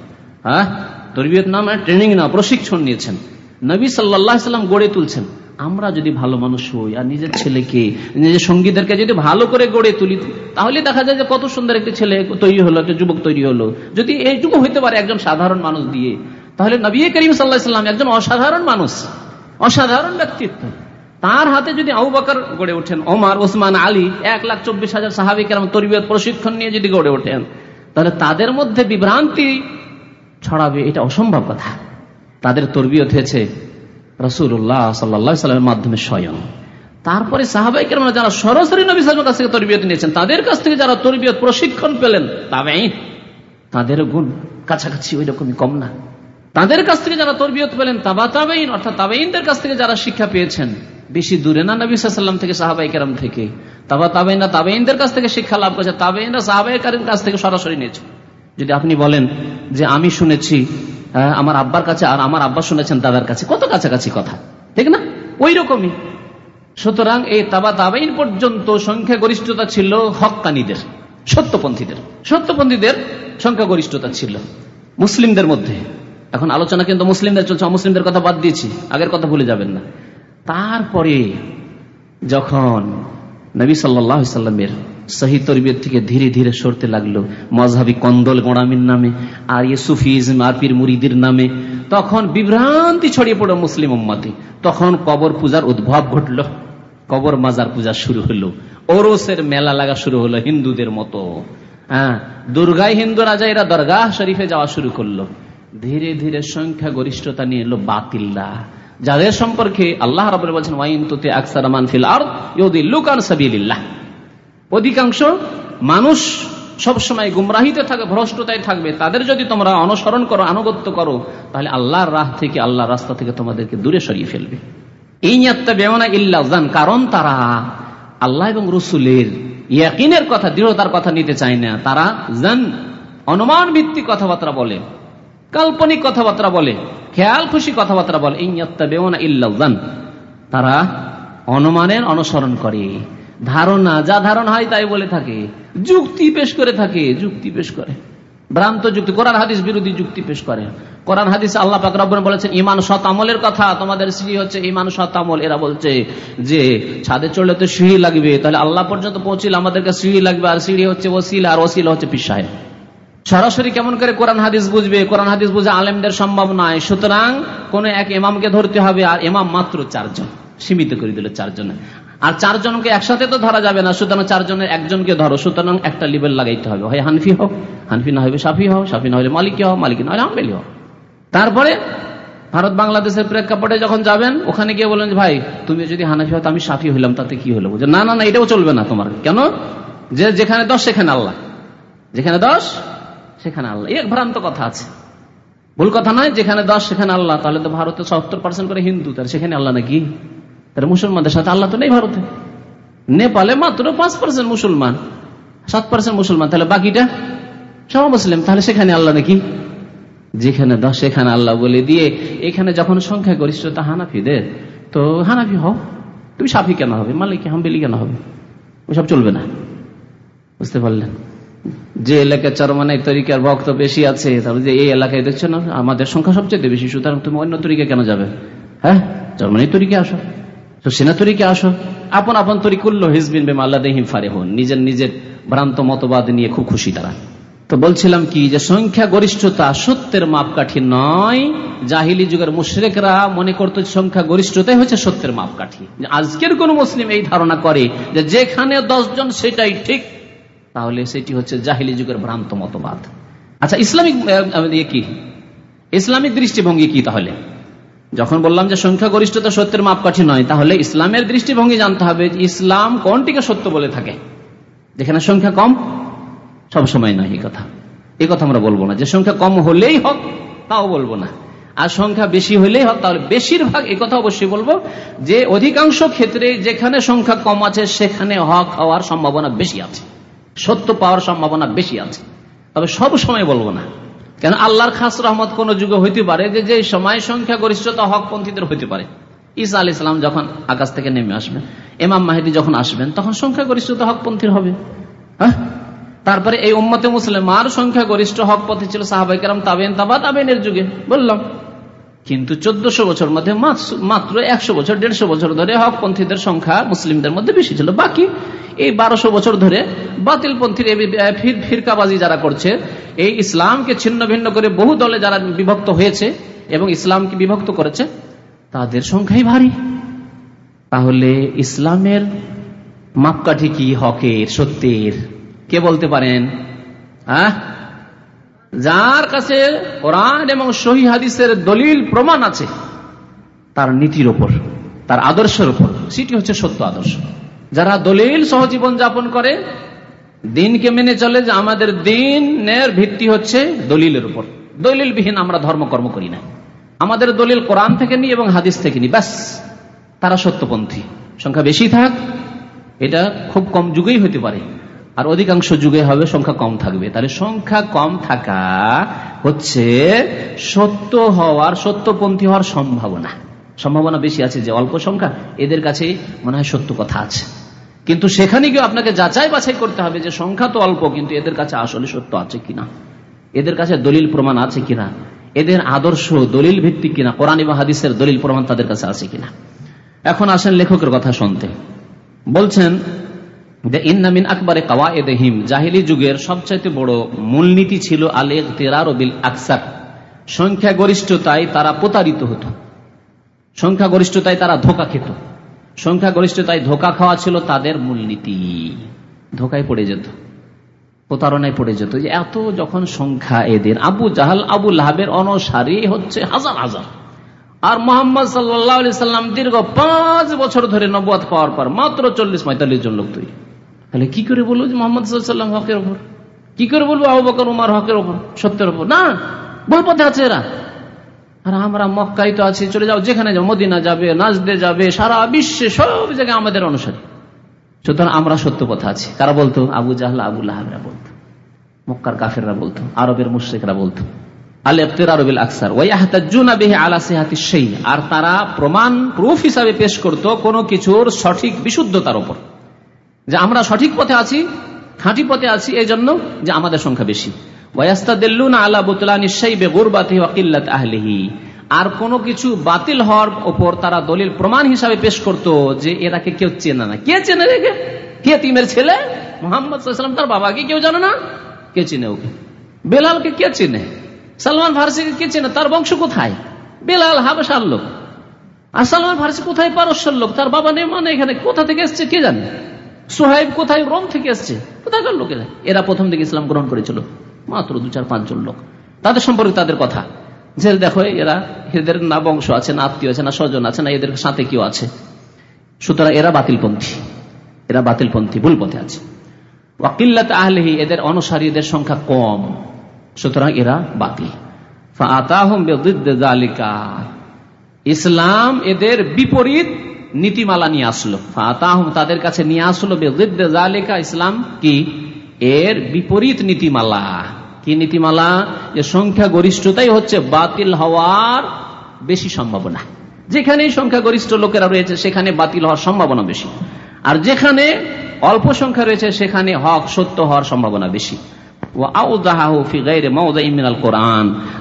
হ্যাঁ? তরবিয়ত না মানে ট্রেনিং না প্রশিক্ষণ নিয়েছেন। নবী সাল্লাহ সাল্লাম গড়ে তুলছেন। আমরা যদি ভালো মানুষ হই আর নিজের ছেলেকে, নিজের সঙ্গীদেরকে যদি ভালো করে গড়ে তুলি, তাহলে দেখা যায় যে কত সুন্দর একটি ছেলে তৈরি হলো, একটা যুবক তৈরি হলো। যদি এইটুকু হইতে পারে একজন সাধারণ মানুষ দিয়ে, তাহলে নবী করিম সাল্লাহাম একজন অসাধারণ মানুষ, অসাধারণ ব্যক্তিত্ব। তার হাতে যদি আবু বাকর গড়ে ওঠেন, ওমার, ওসমান, আলী, এক লাখ চব্বিশ হাজার সাহাবিক তরিবের প্রশিক্ষণ নিয়ে যদি গড়ে ওঠেন, তাহলে তাদের মধ্যে বিভ্রান্তি ছড়াবে, এটা অসম্ভব কথা। তাদের তরবিয়ত হয়েছে রসুল্লাহ সাল্লা মাধ্যমে স্বয়ং। তারপরে সাহাবাই কেন যারা সরাসরি নবী সালামের কাছ থেকে তরবিয়ত নিয়েছেন, তাদের কাছ থেকে যারা তরবিয়ত প্রশিক্ষণ পেলেন তবে তাদের গুণ কাছাকাছি ওই রকমই কম না। তাদের কাছ থেকে যারা তরবিয়ত পেলেন, তাবা তাবেইন অর্থাৎ তাবেইনদের কাছ থেকে যারা শিক্ষা পেয়েছেন, বেশি দূরে না নবী সাল্লাম থেকে সাহাবাই কেরাম থেকে। তাবা তাবেইনরা তাবেইনদের কাছ থেকে শিক্ষা লাভ করেছে তাবেইনরা সাহাবাই কারিম কাছ থেকে সরাসরি নিয়েছে যদি আপনি বলেন যে আমি শুনেছি আমার আব্বার কাছে আর আমার আব্বা শুনেছেন দাদার কাছে, কত কাছাকাছি কথা, ঠিক না? ওই রকমই সুতরাং এই তাবা তাবাইন পর্যন্ত সংখ্যাগরিষ্ঠতা ছিল হকানিদের সত্যপন্থীদের সত্যপন্থীদের সংখ্যাগরিষ্ঠতা ছিল মুসলিমদের মধ্যে। এখন আলোচনা কিন্তু মুসলিমদের চলছে, অমুসলিমদের কথা বাদ দিয়েছি, আগের কথা ভুলে যাবেন না। তারপরে যখন নবী সাল্লামের সহি তরবিয়ত থেকে ধীরে ধীরে সরতে লাগল। মজহাবি কন্দল গোড়ামির নামে, আর ইয়ে সুফিজম, আর পীর মুরিদির নামে। তখন বিভ্রান্তি ছড়িয়ে পড়ো মুসলিম উম্মাতে। তখন কবর পূজার উদ্ভব ঘটল। কবর মাজার পূজা শুরু হলো। ওরসের মেলা লাগা শুরু হলো হিন্দুদের মতো। হ্যাঁ দুর্গায় হিন্দু রাজা এরা দরগাহ শরীফে যাওয়া শুরু করল। ধীরে ধীরে সংখ্যা গরিষ্ঠতা নিয়ে এলো বাতিল্লা। যাদের সম্পর্কে আল্লাহ রব বলছেন, ওয়াইন তুতে আকসার মানফিল আর ইউদি লুকান সাবিল্লাহ অধিকাংশ মানুষ সবসময় গুমরাহিতে থাকে, ভ্রষ্টতায় থাকবে। তাদের যদি তোমরা অনুসরণ করো, আনুগত্য করো, তাহলে আল্লাহর রাহ থেকে, আল্লাহর রাস্তা থেকে তোমাদেরকে দূরে সরিয়ে ফেলবে। এই নিয়াত্তা বেমনা ইল্লাজান কারণ তারা আল্লাহ এবং রসুলের ইয়াকিনের কথা, দৃঢ়তার কথা নিতে চায় না। তারা জান অনুমান ভিত্তিক কথাবার্তা বলে, কাল্পনিক কথাবার্তা বলে, খেয়াল খুশি কথাবার্তা বলে। ইল্লাজান তারা অনুমানের অনুসরণ করে। ধারণা, যা ধারণা হয় তাই বলে থাকে। যুক্তি পেশ করে থাকে, যুক্তি পেশ করে। ভ্রান্ত যুক্তি, কোরআন হাদিস বিরোধী যুক্তি পেশ করে। কোরআন হাদিস আল্লাহ পাকরাবন বলেছেন ইমান সৎ আমলের কথা, তোমাদের সিঁড়ি হচ্ছে ইমান সৎ আমল। এরা বলছে যে, ছাদে চড়লে তো সিঁড়ি লাগবে, তাহলে আল্লাহ পর্যন্ত পৌঁছিল আমাদেরকে সিঁড়ি লাগবে, আর সিঁড়ি হচ্ছে ওসিল, আর ওসিল হচ্ছে পিসাহেব সরাসরি কেমন করে কোরআন হাদিস বুঝবে? কোরআন হাদিস বুঝে আলেমদের সম্ভব নয়। সুতরাং কোন এক ইমামকে ধরতে হবে, আর ইমাম মাত্র চারজন, সীমিত করে দিল চারজন। আর চারজনকে একসাথে তো ধরা যাবে না, সুতরাং চারজনের একজনকে ধরো, সুতরাং একটা লিবেল লাগাইতে হবে। হয় হানফি হোক, হানফি না হবে সাফি হোক, সাফি না হলে মালিক হোক মালিক না হলে আম্বেলি হোক। তারপরে ভারত বাংলাদেশের প্রেক্ষাপটে যখন যাবেন, ওখানে গিয়ে বললেন ভাই, তুমি যদি হানাফি হতো আমি সাফি হইলাম, তাতে কি হলো? না না না, এটাও চলবে না তোমার। কেন? যে যেখানে দশ সেখানে আল্লাহ। যেখানে দশ সেখানে আল্লাহ। এক ভ্রান্ত কথা আছে। ভুল কথা নয়, যেখানে দশ সেখানে আল্লাহ। তাহলে তো ভারতে সত্তর পার্সেন্ট করে হিন্দু তার সেখানে আল্লাহ নাকি? তাহলে মুসলমানদের সাথে আল্লাহ তো নেই ভারতে। নেপালে মাত্র পাঁচ পার্সেন্ট মুসলমান। সাত পার্সেন্ট মুসলমান। তাহলে বাকিটা সব মুসলিম। তাহলে সেখানে আল্লাহ নাকি? যেখানে দশ সেখানে আল্লাহ বলে দিয়ে এখানে যখন সংখ্যা গরিষ্ঠতা হানাফিদের। তো হানাফি হও। তুমি সাফি কেন হবে? মালিক হামবেলি কেন হবে? ওইসব চলবে না। বুঝতে পারলেন? যে এলাকায় চরমানের তরিকার ভক্ত বেশি আছে, তাহলে যে এই এলাকায় দেখছ না, আমাদের সংখ্যা সবচেয়ে বেশি। সুতরাং তুমি অন্য তরিকা কেন যাবে? হ্যাঁ? জার্মানির তরিকে আসো। তো সেনা তরিকে আসো। আপন আপন তরি করল হিজবিন বেম আল্লাহ ফারে হন নিজের নিজের ভ্রান্ত মতবাদ নিয়ে খুব খুশি তারা। তো বলছিলাম কি যে সংখ্যা, গরিষ্ঠতা সত্যের মাপকাঠি নয়। জাহিলি যুগের মুশ্রেকরা মনে করতো সংখ্যা, গরিষ্ঠতাই হচ্ছে সত্যের মাপকাঠি। আজকের কোন মুসলিম এই ধারণা করে যে যেখানে জন সেটাই ঠিক, তাহলে সেটি হচ্ছে জাহিলি যুগের ভ্রান্ত মতবাদ। আচ্ছা ইসলামিক কি? ইসলামিক দৃষ্টিভঙ্গি কি তাহলে? যখন বললাম যে সংখ্যা গরিষ্ঠতা সত্যের মাপকাঠি নয়, তাহলে ইসলামের দৃষ্টিভঙ্গি জানতে হবে ইসলাম কোনটিকে সত্য বলে থাকে। যেখানে সংখ্যা কম, সব সময় নয় এই কথা। এই কথা আমরা বলব না। যে সংখ্যা কম হলেই হোক, তাও বলব না। আর সংখ্যা বেশি হলেই হোক, তাহলে বেশিরভাগ এই কথা অবশ্যই বলব যে অধিকাংশ ক্ষেত্রে যেখানে সংখ্যা কম আছে, সেখানে হক হওয়ার সম্ভাবনা বেশি আছে। সত্য পাওয়ার সম্ভাবনা বেশি আছে। তবে সব সময় বলব না। কেন আল্লাহর খাস রহমত কোন যুগে হইতে পারে যে যে সময় সংখ্যা গরিষ্ঠতা হক পন্থীদের হইতে পারে। ঈসা আল ইসলাম যখন আকাশ থেকে নেমে আসবেন এমাম মাহিদি যখন আসবেন, তখন সংখ্যা গরিষ্ঠতা হকপন্থীর হবে। হ্যাঁ? তারপরে এই উম্মতে মুসলিম আর সংখ্যা গরিষ্ঠ হক পথে ছিল সাহাবাইকার তাবেন তাবা তাবেনের যুগে। বললাম কিন্তু চোদ্দশো বছর মধ্যে মাত্র একশো বছর, দেড়শো বছর ধরে হকপন্থীদের সংখ্যা মুসলিমদের মধ্যে বেশি ছিল। বাকি এই বারোশো বছর ধরে বাতিলপন্থীর ফিরকাবাজি যারা করছে, এই ইসলামকে ছিন্ন ভিন্ন করে বহু দলে যারা বিভক্ত হয়েছে এবং ইসলামকে বিভক্ত করেছে, তাদের সংখ্যাই ভারী। তাহলে ইসলামের মাপকাঠি কি হকের, সত্যের? কে বলতে পারেন? যার কাছে কোরআন এবং সহি হাদিসের দলিল প্রমাণ আছে, তার নীতির ওপর তার আদর্শের উপর, সেটি হচ্ছে সত্য আদর্শ। যারা দলিল সহজীবন যাপন করে, দিনকে মেনে চলে যে আমাদের দিনের ভিত্তি হচ্ছে দলিলের উপর। দলিলবিহীন আমরা ধর্মকর্ম করি না। আমাদের দলিল কোরআন থেকে নি এবং হাদিস থেকে নি, ব্যাস। তারা সত্যপন্থী। সংখ্যা বেশি থাক, এটা খুব কম যুগেই হতে পারে। আর অধিকাংশ যুগে হবে সংখ্যা কম থাকবে। তাহলে সংখ্যা কম থাকা হচ্ছে সত্য হওয়ার, সত্যপন্থী হওয়ার সম্ভাবনা। সম্ভাবনা বেশি আছে যে অল্প সংখ্যা, এদের কাছে মনে হয় সত্য কথা আছে। কিন্তু সেখানে গিয়ে আপনাকে যাচাই বাছাই করতে হবে যে সংখ্যা তো অল্প, কিন্তু এদের কাছে আসলে সত্য আছে কিনা। এদের কাছে দলিল প্রমাণ আছে কিনা? এদের আদর্শ দলিল ভিত্তিক কিনা? কোরআন এবং হাদিসের দলিল প্রমাণ তাদের কাছে আছে কিনা? এখন আসেন লেখকের কথা শুনতে। বলছেন যে ইন্নামিন আকবরে কাওয়া এদেহিম জাহিলি যুগের সবচাইতে বড় মূলনীতি ছিল তেরার বিল আকসার সংখ্যা গরিষ্ঠতায় তারা প্রতারিত হতো। সংখ্যা গরিষ্ঠতায় তারা ধোকা খেত। সংখ্যা গরিষ্ঠতায় ধোকা খাওয়া ছিল তাদের মূলনীতি। পড়ে যেত। প্রতারণায় পড়ে যেত। যে এত যখন সংখ্যা এদের, আবু জাহাল, আবু লাহাবের অনসারী হচ্ছে হাজার হাজার। আর মোহাম্মদ সাল্লাম দীর্ঘ পাঁচ বছর ধরে নবাদ পাওয়ার পর মাত্র চল্লিশ পঁয়তাল্লিশ জন লোক তৈরি। তাহলে কি করে বলব যে মোহাম্মদ সাল্লাম হকের ওপর কি করে বলব আবু বকর উমার হকের ওপর সত্যের ওপর না, ভুল পথে আছে এরা। আর আমরা মক্কাই তো আছি, চলে যাও, যেখানে যাও, মদিনা যাবে, নাজদে যাবে, সারা বিশ্বে সব জায়গায় আমাদের অনুসারী। সুতরাং আমরা সত্য পথে আছি। কারা বলতো? আবু জাহলা, আবু লাহাবরা বলতো। মক্কার কাফেররা বলতো, আরবের মুশ্রিকরা বলতো। আর তারা প্রমাণ প্রুফ হিসাবে পেশ করত কোন কিছুর সঠিক বিশুদ্ধতার উপর। যে আমরা সঠিক পথে আছি, খাঁটি পথে আছি এই জন্য যে আমাদের সংখ্যা বেশি। আর কোন কিছু বাতিল হওয়ার উপর তারা দলিল প্রমাণ হিসাবে পেশ করত যে এরাকে কেউ চেনে না। কে চেনে রেখে কে তিমের ছেলে? মোহাম্মদ তার বাবাকে কেউ জানে না? কে চিনে ওকে? বেলালকে কে চিনে? সালমান ফার্সিকে কে চেনে? তার বংশ কোথায়? বেলাল হাবেশার লোক। আর সালমান ফার্সি কোথায়? পারস্যের লোক। তার বাবা নেই মানে এখানে কোথা থেকে এসছে কে জানে? সোহাইব কোথায়? রোম থেকে এসছে। কোথাকার লোকেরা? এরা প্রথম দিকে ইসলাম গ্রহণ করেছিল। মাত্র দু, চার, পাঁচজন লোক। তাদের সম্পর্কে তাদের কথা। যে দেখো, এরা এদের না বংশ আছে, না আত্মীয় আছে, না স্বজন আছে, না এদের সাথে কেউ আছে। সুতরাং এরা বাতিলপন্থী। এরা বাতিলপন্থী, ভুল পথে আছে। ওয়াকিল্লাত আহলেহি, এদের অনুসারীদের সংখ্যা কম। সুতরাং এরা বাতিল। ইসলাম এদের বিপরীত নীতিমালা নিয়ে আসলো। তাদের কাছে নিয়ে আসলো জালেকা ইসলাম কি? এর বিপরীত নীতিমালা। কি নীতিমালা? যে সংখ্যা গরিষ্ঠতাই হচ্ছে বাতিল হওয়ার বেশি সম্ভাবনা। যেখানে সংখ্যা গরিষ্ঠ লোকেরা রয়েছে, সেখানে বাতিল হওয়ার সম্ভাবনা বেশি। আর যেখানে অল্প সংখ্যা রয়েছে, সেখানে হক সত্য হওয়ার সম্ভাবনা বেশি।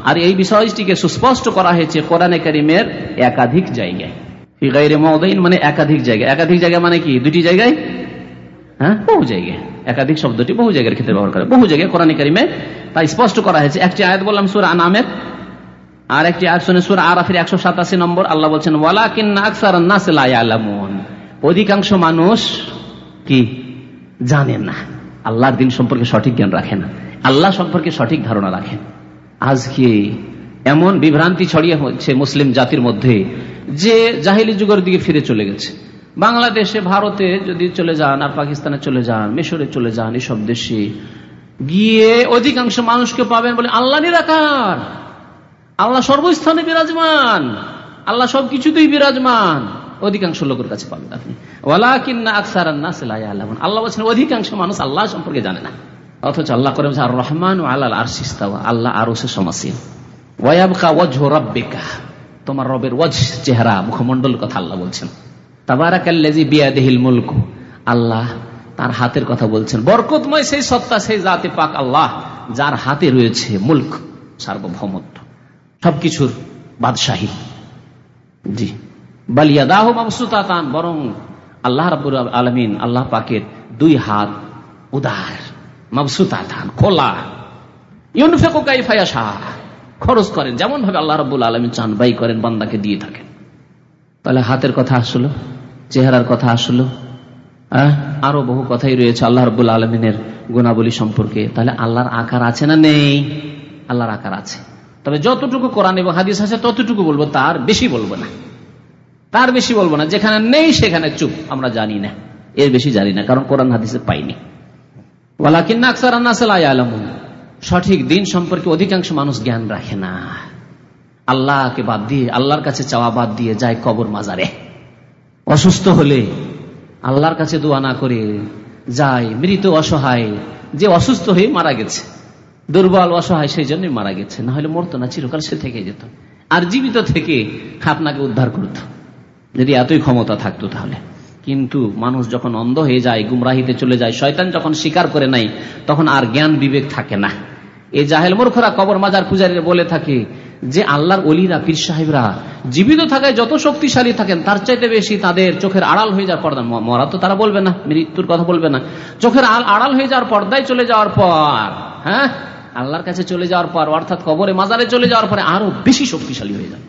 আর এই বিষয়টিকে সুস্পষ্ট করা হয়েছে কোরআনে করিমের একাধিক জায়গায়। মানে একাধিক জায়গায়। একাধিক জায়গা মানে কি? দুটি জায়গায়? হ্যাঁ? বহু জায়গায়। একাধিক শব্দটি বহু জায়গার ক্ষেত্রে ব্যবহার বহু জায়গায় কোরআন কারিমে তাই স্পষ্ট করা হয়েছে। একটি আয়াত বললাম, সুর আনামের আর একটি সুর একশো সাতাশি নম্বর, আল্লাহ বলছেন অধিকাংশ মানুষ কি? জানেন না। আল্লাহর দিন সম্পর্কে সঠিক জ্ঞান রাখে না। আল্লাহ সম্পর্কে সঠিক ধারণা রাখেন আজকে এমন বিভ্রান্তি ছড়িয়ে হচ্ছে মুসলিম জাতির মধ্যে যে জাহিলি যুগের দিকে ফিরে চলে গেছে। বাংলাদেশে, ভারতে যদি চলে যান আর পাকিস্তানে চলে যান, মিশরে চলে যান, এসব দেশে গিয়ে অধিকাংশ মানুষকে পাবেন বলে আল্লাহ নিরাকার। আল্লাহ সর্বস্থানে বিরাজমান। আল্লাহ সব কিছুতেই বিরাজমান। অধিকাংশ লোকের কাছে পাবেন আপনি। ওলা কিন্না আকসার আল্লাহ বলছেন, অধিকাংশ মানুষ আল্লাহ সম্পর্কে জানে না। অথচ আল্লাহ করে আর রহমান ও আল্লাহ আর সিস্তাওয়া আল্লাহ আরও সে সমাসীন। ওয়াবকা ওয়াজ রব্বিকা। তোমার রবের ওয়াজ চেহারা মুখমন্ডল কথা আল্লাহ বলছেন। তাবারাকাল্লাজি মুলক। আল্লাহ তার হাতের কথা বলছেন। বরকতময় সেই সত্তা, সেই জাতি পাক আল্লাহ যার হাতে রয়েছে মুল্ক, সার্বভৌমত্ব। সবকিছুর বাদশাহী। জি। বালিয়া বালিয়াদাহ মাবসুতাতান, বরং আল্লাহ রাব্বুল আলামিন, আল্লাহ পাকের দুই হাত উদার, মাবসুতাতান, খোলা। ইউনফিকু কাইফা ইয়াশা। খরচ করেন যেমন ভাবে আল্লাহ রাব্বুল আলামিন চান, বাই করেন, বান্দাকে দিয়ে থাকেন। তাহলে হাতের কথা আসলো, চেহারার কথা আসলো আরও বহু কথাই রয়েছে আল্লাহ রবুল আলমিনের গুণাবলী সম্পর্কে। তাহলে আল্লাহর আকার আছে না নেই? আল্লাহর আকার আছে। তবে যতটুকু কোরআন এবং হাদিস আছে, ততটুকু বলব, তার বেশি বলব না। তার বেশি বলব না, যেখানে নেই সেখানে চুপ, আমরা জানি না। এর বেশি জানি না, কারণ কোরআন হাদিসে পাইনি। সঠিক দিন সম্পর্কে অধিকাংশ মানুষ জ্ঞান রাখে না। আল্লাহকে বাদ দিয়ে, আল্লাহর কাছে চাওয়া বাদ দিয়ে যায় কবর মাজারে। অসুস্থ হলে আল্লাহর কাছে দোয়া না করে যায়, মৃত অসহায়, যে অসুস্থ হয়ে মারা গেছে। দুর্বল, অসহায় সেই জন্যই মারা গেছে। না হলে মরতো না, চিরকাল সে থেকে যেত। আর জীবিত থেকে আপনাকে উদ্ধার করত। যদি এতই ক্ষমতা থাকতো তাহলে। কিন্তু মানুষ যখন অন্ধ হয়ে যায়, গুমরাহিতে চলে যায়, শয়তান যখন স্বীকার করে নাই তখন আর জ্ঞান বিবেক থাকে না। এই জাহেল মূর্খরা কবর মাজার পূজারীরা বলে থাকে যে আল্লাহর অলিরা পীর সাহেবরা জীবিত থাকায় যত শক্তিশালী থাকেন, তার চাইতে বেশি তাদের চোখের আড়াল হয়ে যাওয়ার পর্দা। মরা তো তারা বলবে না, মৃত্যুর কথা বলবে না। চোখের আড়াল হয়ে যাওয়ার পর্দায় চলে যাওয়ার পর হ্যাঁ? আল্লাহর কাছে চলে যাওয়ার পর, অর্থাৎ কবরে মাজারে চলে যাওয়ার পরে আরও বেশি শক্তিশালী হয়ে যায়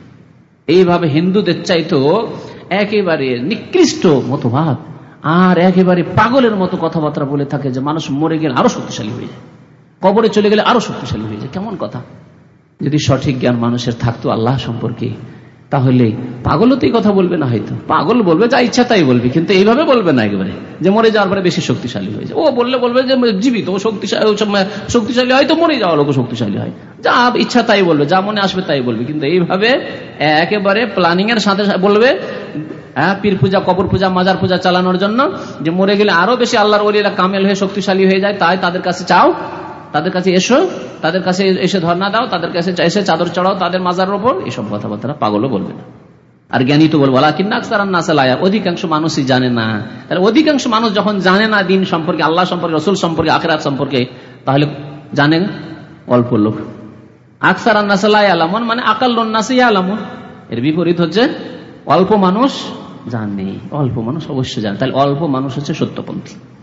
এইভাবে হিন্দুদের চাইতো একেবারে নিকৃষ্ট মতভাব আর একেবারে পাগলের মতো কথাবার্তা বলে থাকে যে মানুষ মরে গেলে আরও শক্তিশালী হয়ে যায়। কবরে চলে গেলে আরও শক্তিশালী হয়ে যায়। কেমন কথা? যদি সঠিক জ্ঞান মানুষের থাকতো আল্লাহ সম্পর্কে, তাহলে পাগলও তো এই কথা বলবে না হয়তো। পাগল বলবে, যা ইচ্ছা তাই বলবে, কিন্তু এইভাবে বলবে না একেবারে, যে মরে যাওয়ার পরে বেশি শক্তিশালী হয়ে যায়। ও বললে বলবে যে জীবিত, ও শক্তিশালী শক্তিশালী হয় তো মরে যাওয়া লোক শক্তিশালী হয়। যা ইচ্ছা তাই বলবে, যা মনে আসবে তাই বলবে, কিন্তু এইভাবে একেবারে প্ল্যানিং এর সাথে বলবে হ্যাঁ পীর পূজা, কবর পূজা, মাজার পূজা চালানোর জন্য, যে মরে গেলে আরও বেশি আল্লাহর ওলিরা কামেল হয়ে শক্তিশালী হয়ে যায়, তাই তাদের কাছে চাও তাদের কাছে এসো, তাদের কাছে এসে ধর্ণা দাও, তাদের কাছে এসে চাদর চড়াও, তাদের মাজারের ওপর এসব কথাবার্তা পাগলও বলবে না। আর জ্ঞানী তো বলব অধিকাংশ মানুষই জানে না। তাহলে অধিকাংশ মানুষ যখন জানে না দিন সম্পর্কে, আল্লাহ সম্পর্কে, রসুল সম্পর্কে, আখরাত সম্পর্কে, তাহলে জানে অল্প লোক। আকসার আন্নাসালাই আলামন মানে আকাল্লাসি আলামন এর বিপরীত হচ্ছে অল্প মানুষ জানে। অল্প মানুষ অবশ্যই জানে। তাহলে অল্প মানুষ হচ্ছে সত্যপন্থী।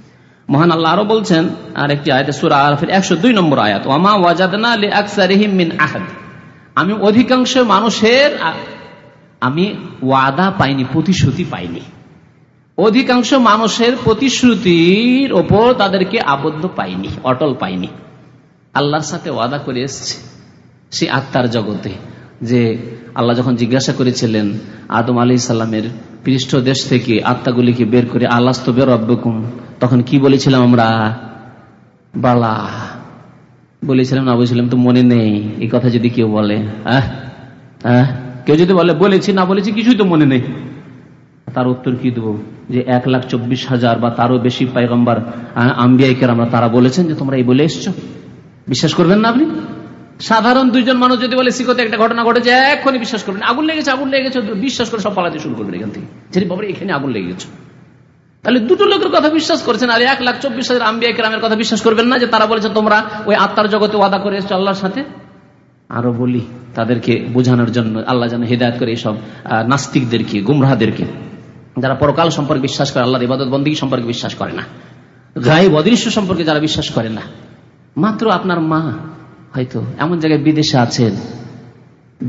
মহান আল্লাহ আরও বলছেন, আর একটি আয়াতে সুরা আরফের একশো দুই নম্বর আয়াত ওমা ওয়াজাদনা মিন আহাদ। আমি অধিকাংশ মানুষের আমি ওয়াদা পাইনি, প্রতিশ্রুতি পাইনি। অধিকাংশ মানুষের প্রতিশ্রুতির ওপর তাদেরকে আবদ্ধ পাইনি, অটল পাইনি। আল্লাহর সাথে ওয়াদা করে এসছে সে আত্মার জগতে, যে আল্লাহ যখন জিজ্ঞাসা করেছিলেন, আদম আলি সাল্লামের পৃষ্ঠ দেশ থেকে আত্মাগুলিকে বের করে আল্লাহ বের অব্যকুম তখন কি বলেছিলাম আমরা? বালা। বলেছিলাম না, বলেছিলাম তো মনে নেই, এই কথা যদি কেউ বলে। হ্যাঁ কেউ যদি বলে, বলেছি, না বলেছি, কিছুই তো মনে নেই। তার উত্তর কি দেবো? যে এক লাখ চব্বিশ হাজার বা তারও বেশি পাইগম্বার আম্বিয়াইকের আমরা তারা বলেছেন যে তোমরা এই বলে এসছো। বিশ্বাস করবেন না আপনি? সাধারণ দুইজন মানুষ যদি বলে শিখতে একটা ঘটনা ঘটেছে, এক্ষুনি বিশ্বাস করবেন। আগুন লেগেছে আগুন লেগেছে, বিশ্বাস করে সব পালাতে শুরু করবেন এখান থেকে। যে বাবা এখানে আগুন লেগে গেছে। তাহলে দুটো লোকের কথা বিশ্বাস করছেন, আর এক লাখ চব্বিশ হাজার আম্বিয়া গ্রামের কথা বিশ্বাস করবেন না যে তারা বলেছে তোমরা ওই আত্মার জগতে ওয়াদা করে এসছো আল্লাহর সাথে। আরও বলি, তাদেরকে বোঝানোর জন্য আল্লাহ যেন হৃদায়ত করে এইসব নাস্তিকদেরকে, গুমরাহাদেরকে। যারা পরকাল সম্পর্কে বিশ্বাস করে, আল্লাহর ইবাদত বন্দী সম্পর্কে বিশ্বাস করে না। গায়েব অদৃশ্য সম্পর্কে যারা বিশ্বাস করে না। মাত্র আপনার মা হয়তো। এমন জায়গায় বিদেশে আছেন।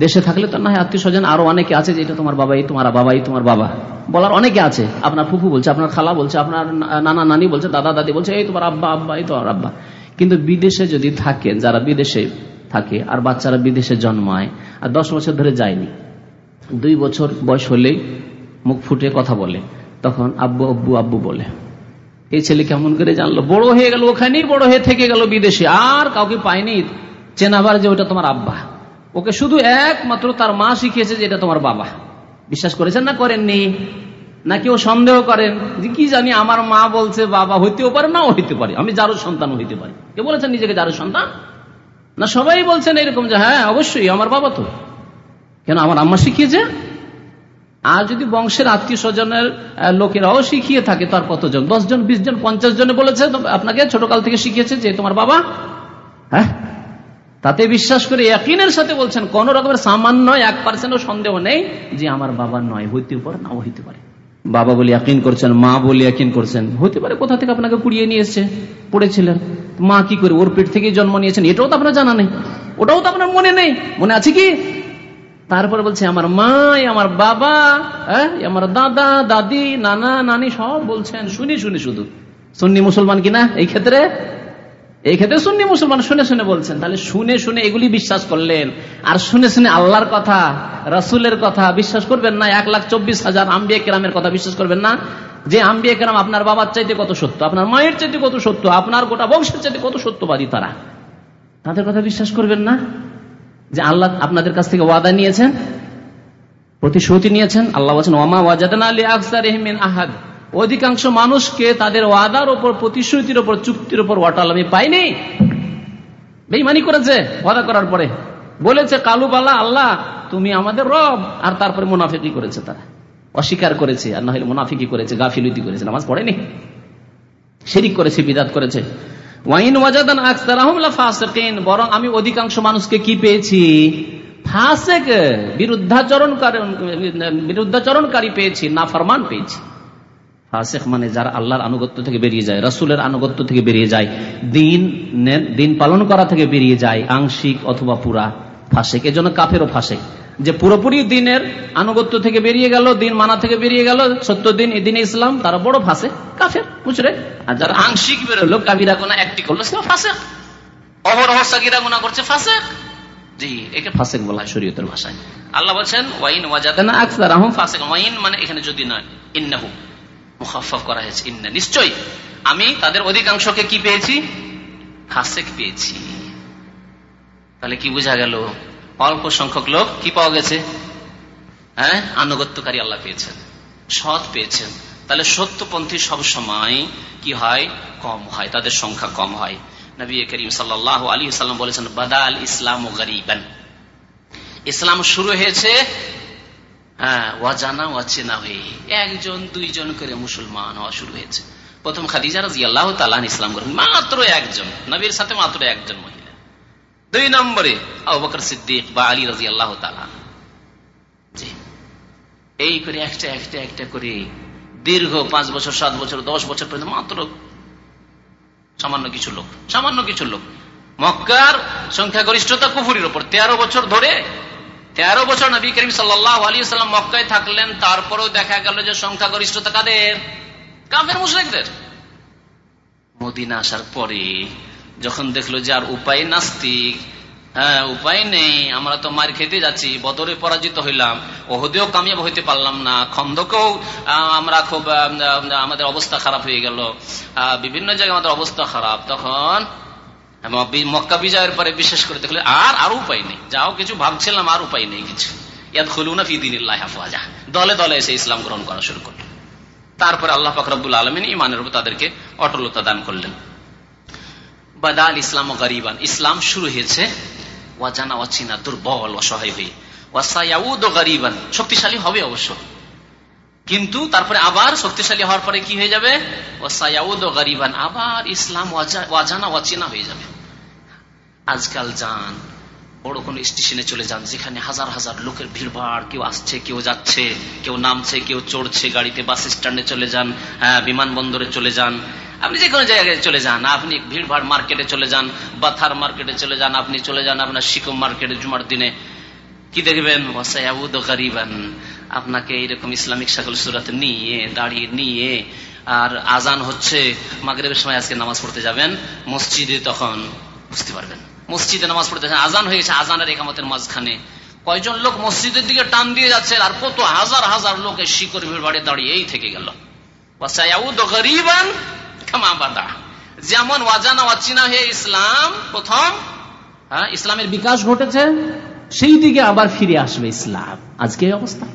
দেশে থাকলে তো না আত্মীয় স্বজন আরও অনেকে আছে যে এটা তোমার বাবাই তোমার বাবাই, তোমার বাবা। বলার অনেকে আছে। আপনার ফুফু বলছে, আপনার খালা বলছে, আপনার নানা নানি বলছে, দাদা দাদি বলছে, এই তোমার আব্বা আব্বা, এই তোমার আব্বা। কিন্তু বিদেশে যদি থাকেন, যারা বিদেশে থাকে আর বাচ্চারা বিদেশে জন্মায়, আর দশ বছর ধরে যায়নি, দুই বছর বয়স হলেই মুখ ফুটে কথা বলে, তখন আব্বু আব্বু আব্বু বলে, এই ছেলে কেমন করে জানলো? বড় হয়ে গেল ওখানেই, বড় হয়ে থেকে গেল বিদেশে, আর কাউকে পায়নি। চেনাবার যে ওটা তোমার আব্বা। ওকে শুধু একমাত্র তার মা শিখিয়েছে যে এটা তোমার বাবা। বিশ্বাস করেছেন না করেননি? নাকি ও সন্দেহ করেন যে কি জানি আমার মা বলছে বাবা হইতেও পারে, নাও হইতে পারে। আমি যারও সন্তান হইতে পারি। কে বলেছেন নিজেকে যারও সন্তান? না সবাই বলছেন এরকম যে হ্যাঁ অবশ্যই, আমার বাবা তো। কেন আমার আম্মা শিখিয়েছে? আর যদি বংশের আত্মীয় স্বজনের লোকেরাও শিখিয়ে থাকে, তার কতজন? দশজন বিশ জন পঞ্চাশ জনে বলেছে আপনাকে ছোটকাল থেকে শিখিয়েছে যে তোমার বাবা হ্যাঁ? তাতে বিশ্বাস করে একইনের সাথে বলছেন, কোন রকমের সামান্য এক পার্সেন্টও সন্দেহ নেই যে আমার বাবা নয়, হইতে পারে, নাও হইতে পারে। বাবা বলে একইন করছেন, মা বলে একইন করছেন হতে পারে, কোথা থেকে আপনাকে কুড়িয়ে নিয়ে এসছে? পড়েছিলেন। মা কি করে, ওর পেট থেকে জন্ম নিয়েছেন, এটাও তো আপনার জানা নেই, ওটাও তো আপনার মনে নেই, মনে আছে কি? তারপরে বলছে, আমার মা আমার বাবা আমার দাদা, দাদি, নানা, নানি সব বলছেন, শুনি শুনি শুধু। সুন্নি মুসলমান কিনা এই ক্ষেত্রে? এই ক্ষেত্রে সুন্নি মুসলমান শুনে শুনে বলছেন, তাহলে শুনে শুনে এগুলি বিশ্বাস করলেন। আর শুনে শুনে আল্লাহর কথা, রাসুলের কথা বিশ্বাস করবেন না, এক লাখ চব্বিশ হাজার আম্বিয়া কেরামের কথা বিশ্বাস করবেন না। যে আম্বিয়া কেরাম আপনার বাবার চাইতে কত সত্য, আপনার মায়ের চাইতে কত সত্য, আপনার গোটা বংশের চাইতে কত সত্যবাদী তারা? তাদের কথা বিশ্বাস করবেন না? যে আল্লাহ আপনাদের কাছ থেকে ওয়াদা নিয়েছেন, প্রতিশ্রুতি নিয়েছেন, আল্লাহ বলছেন ওমা রহমিন আহাদ। অধিকাংশ মানুষকে তাদের ওয়াদার ওপর, প্রতিশ্রুতির ওপর, চুক্তির ওপর ওয়াটাল আমি পাইনি। বেইমানি করেছে ওয়াদা করার পরে। বলেছে কালুবালা আল্লাহ, তুমি আমাদের রব। আর তারপরে মুনাফিকি করেছে তারা। অস্বীকার করেছে, আর না হলে মুনাফিকি করেছে, গাফিলুতি করেছে, নামাজ পড়েনি। শিরিক করেছে, বিদাত করেছে। ওয়াইন ওয়াজাদান আকসার ফাসিকিন, বরং আমি অধিকাংশ মানুষকে কি পেয়েছি? ফাসেক বিরুদ্ধাচরণকারী পেয়েছি না ফরমান পেয়েছি। ফাসেক মানে যারা আল্লাহর আনুগত্য থেকে বেরিয়ে যায়, রসুলের আনুগত্য থেকে বেরিয়ে যায়, দিন দিন পালন করা থেকে বেরিয়ে যায়, আংশিক অথবা পুরা ফাসেক। এজন্য কাফেরও ফাসেক। যে পুরোপুরি দিনের আনুগত্য থেকে বেরিয়ে গেল, দিন মানা থেকে বেরিয়ে গেল, সত্য দিন দিন ইসলাম, তারা বড় ফাঁসে কাফের বুঝলে আর যারা আংশিক বেরোলো কাবিরা গোনা একটি করল সে ফাঁসে অহরহ সাকিরা গোনা করছে? ফাঁসে জি আল্লাহ বলছেন, ওয়াইন ওয়াজাদানা আকসার আহম ফাঁসেক ওয়াইন মানে এখানে যদি নয়, ইন্নাহু। মুখাফাফ করা হয়েছে। ইন্না নিশ্চয় আমি তাদের অধিকাংশকে কি পেয়েছি? ফাঁসেক পেয়েছি। তাহলে কি বোঝা গেল? অল্প সংখ্যক লোক কি পাওয়া গেছে? হ্যাঁ? আনুগত্যকারী আল্লাহ পেয়েছেন। সৎ পেয়েছেন। তাহলে সত্যপন্থী সব সময় কি হয়? কম হয়। তাদের সংখ্যা কম হয়। নবী করিম সাল্লাহ আলী সাল্লাম বলেছেন, বাদাল ইসলাম ও গরিবান। ইসলাম শুরু হয়েছে অজানা অচেনা হয়ে একজন, দুইজন করে মুসলমান হওয়া শুরু হয়েছে। প্রথম খাদিজা রাজি আল্লাহ তালান ইসলাম গ্রহণ মাত্র একজন, নবীর সাথে মাত্র একজন মহিলা। দুই নম্বরে সিদ্দিক বা আলী রাজি আল্লাহ তালা জি। এই করে একটা একটা একটা করে দীর্ঘ পাঁচ বছর, সাত বছর, দশ বছর পর্যন্ত মাত্র সামান্য কিছু লোক, সামান্য কিছু লোক। মক্কার সংখ্যাগরিষ্ঠতা কুফুরির ওপর তেরো বছর ধরে তেরো বছর নবী করিম সাল্লাম মক্কায় থাকলেন, তারপরেও দেখা গেল যে সংখ্যাগরিষ্ঠতা কাদের? কাফের মুশরেকদের। মদিনা আসার পরে যখন দেখল যে আর উপায় নাস্তিক হ্যাঁ উপায় নেই, আমরা তো মার খেতে যাচ্ছি, বদরে পরাজিত হইলাম, ওহদেও কামিয়াব হইতে পারলাম না, খন্দকেও আমরা খুব আমাদের অবস্থা খারাপ হয়ে গেল। বিভিন্ন জায়গায় আমাদের অবস্থা খারাপ। তখন মক্কা বিজয়ের পরে বিশেষ করে দেখলে আর আর উপায় নেই। যাও কিছু, ভাবছিলাম আর উপায় নেই কিছু। ইয়াদ খুলু না ফিদিন দলে দলে এসে ইসলাম গ্রহণ করা শুরু করল। তারপরে আল্লাহ ফাকরাবুল আলমিন ইমানের উপর তাদেরকে অটলতা দান করলেন। বাদাল ইসলাম ও গরিবান। ইসলাম শুরু হয়েছে ওয়াজানা অচিনা দুর্বল, অসহায় হয়ে। ওয়াসায়াউদ ও গরিবান। শক্তিশালী হবে অবশ্য। কিন্তু তারপরে আবার শক্তিশালী হওয়ার পরে কি হয়ে যাবে? ওয়াসায়াউদ ও গরিবান। আবার ইসলাম ওয়াজানা অচিনা হয়ে যাবে। আজকাল যান, বড় কোন স্টেশনে চলে যান, যেখানে হাজার হাজার লোকের ভিড়ভাড়, কেউ আসছে, কেউ যাচ্ছে, কেউ নামছে, কেউ চড়ছে, গাড়িতে, বাস স্ট্যান্ডে চলে যান বিমানবন্দরে চলে যান, আপনি যে কোনো জায়গায় চলে যান, আপনি ভিড় ভাড় মার্কেটে চলে যান, বাথার মার্কেটে চলে যান, আপনি চলে যান আপনার শিকম মার্কেটে জুমার দিনে। কি দেখবেন? আপনাকে এইরকম ইসলামিক সকল সুরাত নিয়ে, দাঁড়িয়ে নিয়ে, আর আজান হচ্ছে, মাগরেবের সময় আজকে নামাজ পড়তে যাবেন, মসজিদে তখন, বুঝতে পারবেন। মসজিদে নামাজ পড়তে আজান হয়ে গেছে আজানের একামতের মাঝখানে। কয়জন লোক মসজিদের দিকে টান দিয়ে যাচ্ছে আর কত হাজার হাজার লোকের শিকড় ভিড় বাড়ি দাঁড়িয়ে এই থেকে গেল। যেমন ওয়াজানা হয়ে ইসলাম প্রথম হ্যাঁ, ইসলামের বিকাশ ঘটেছে সেই দিকে আবার ফিরে আসবে ইসলাম। আজকে অবস্থা।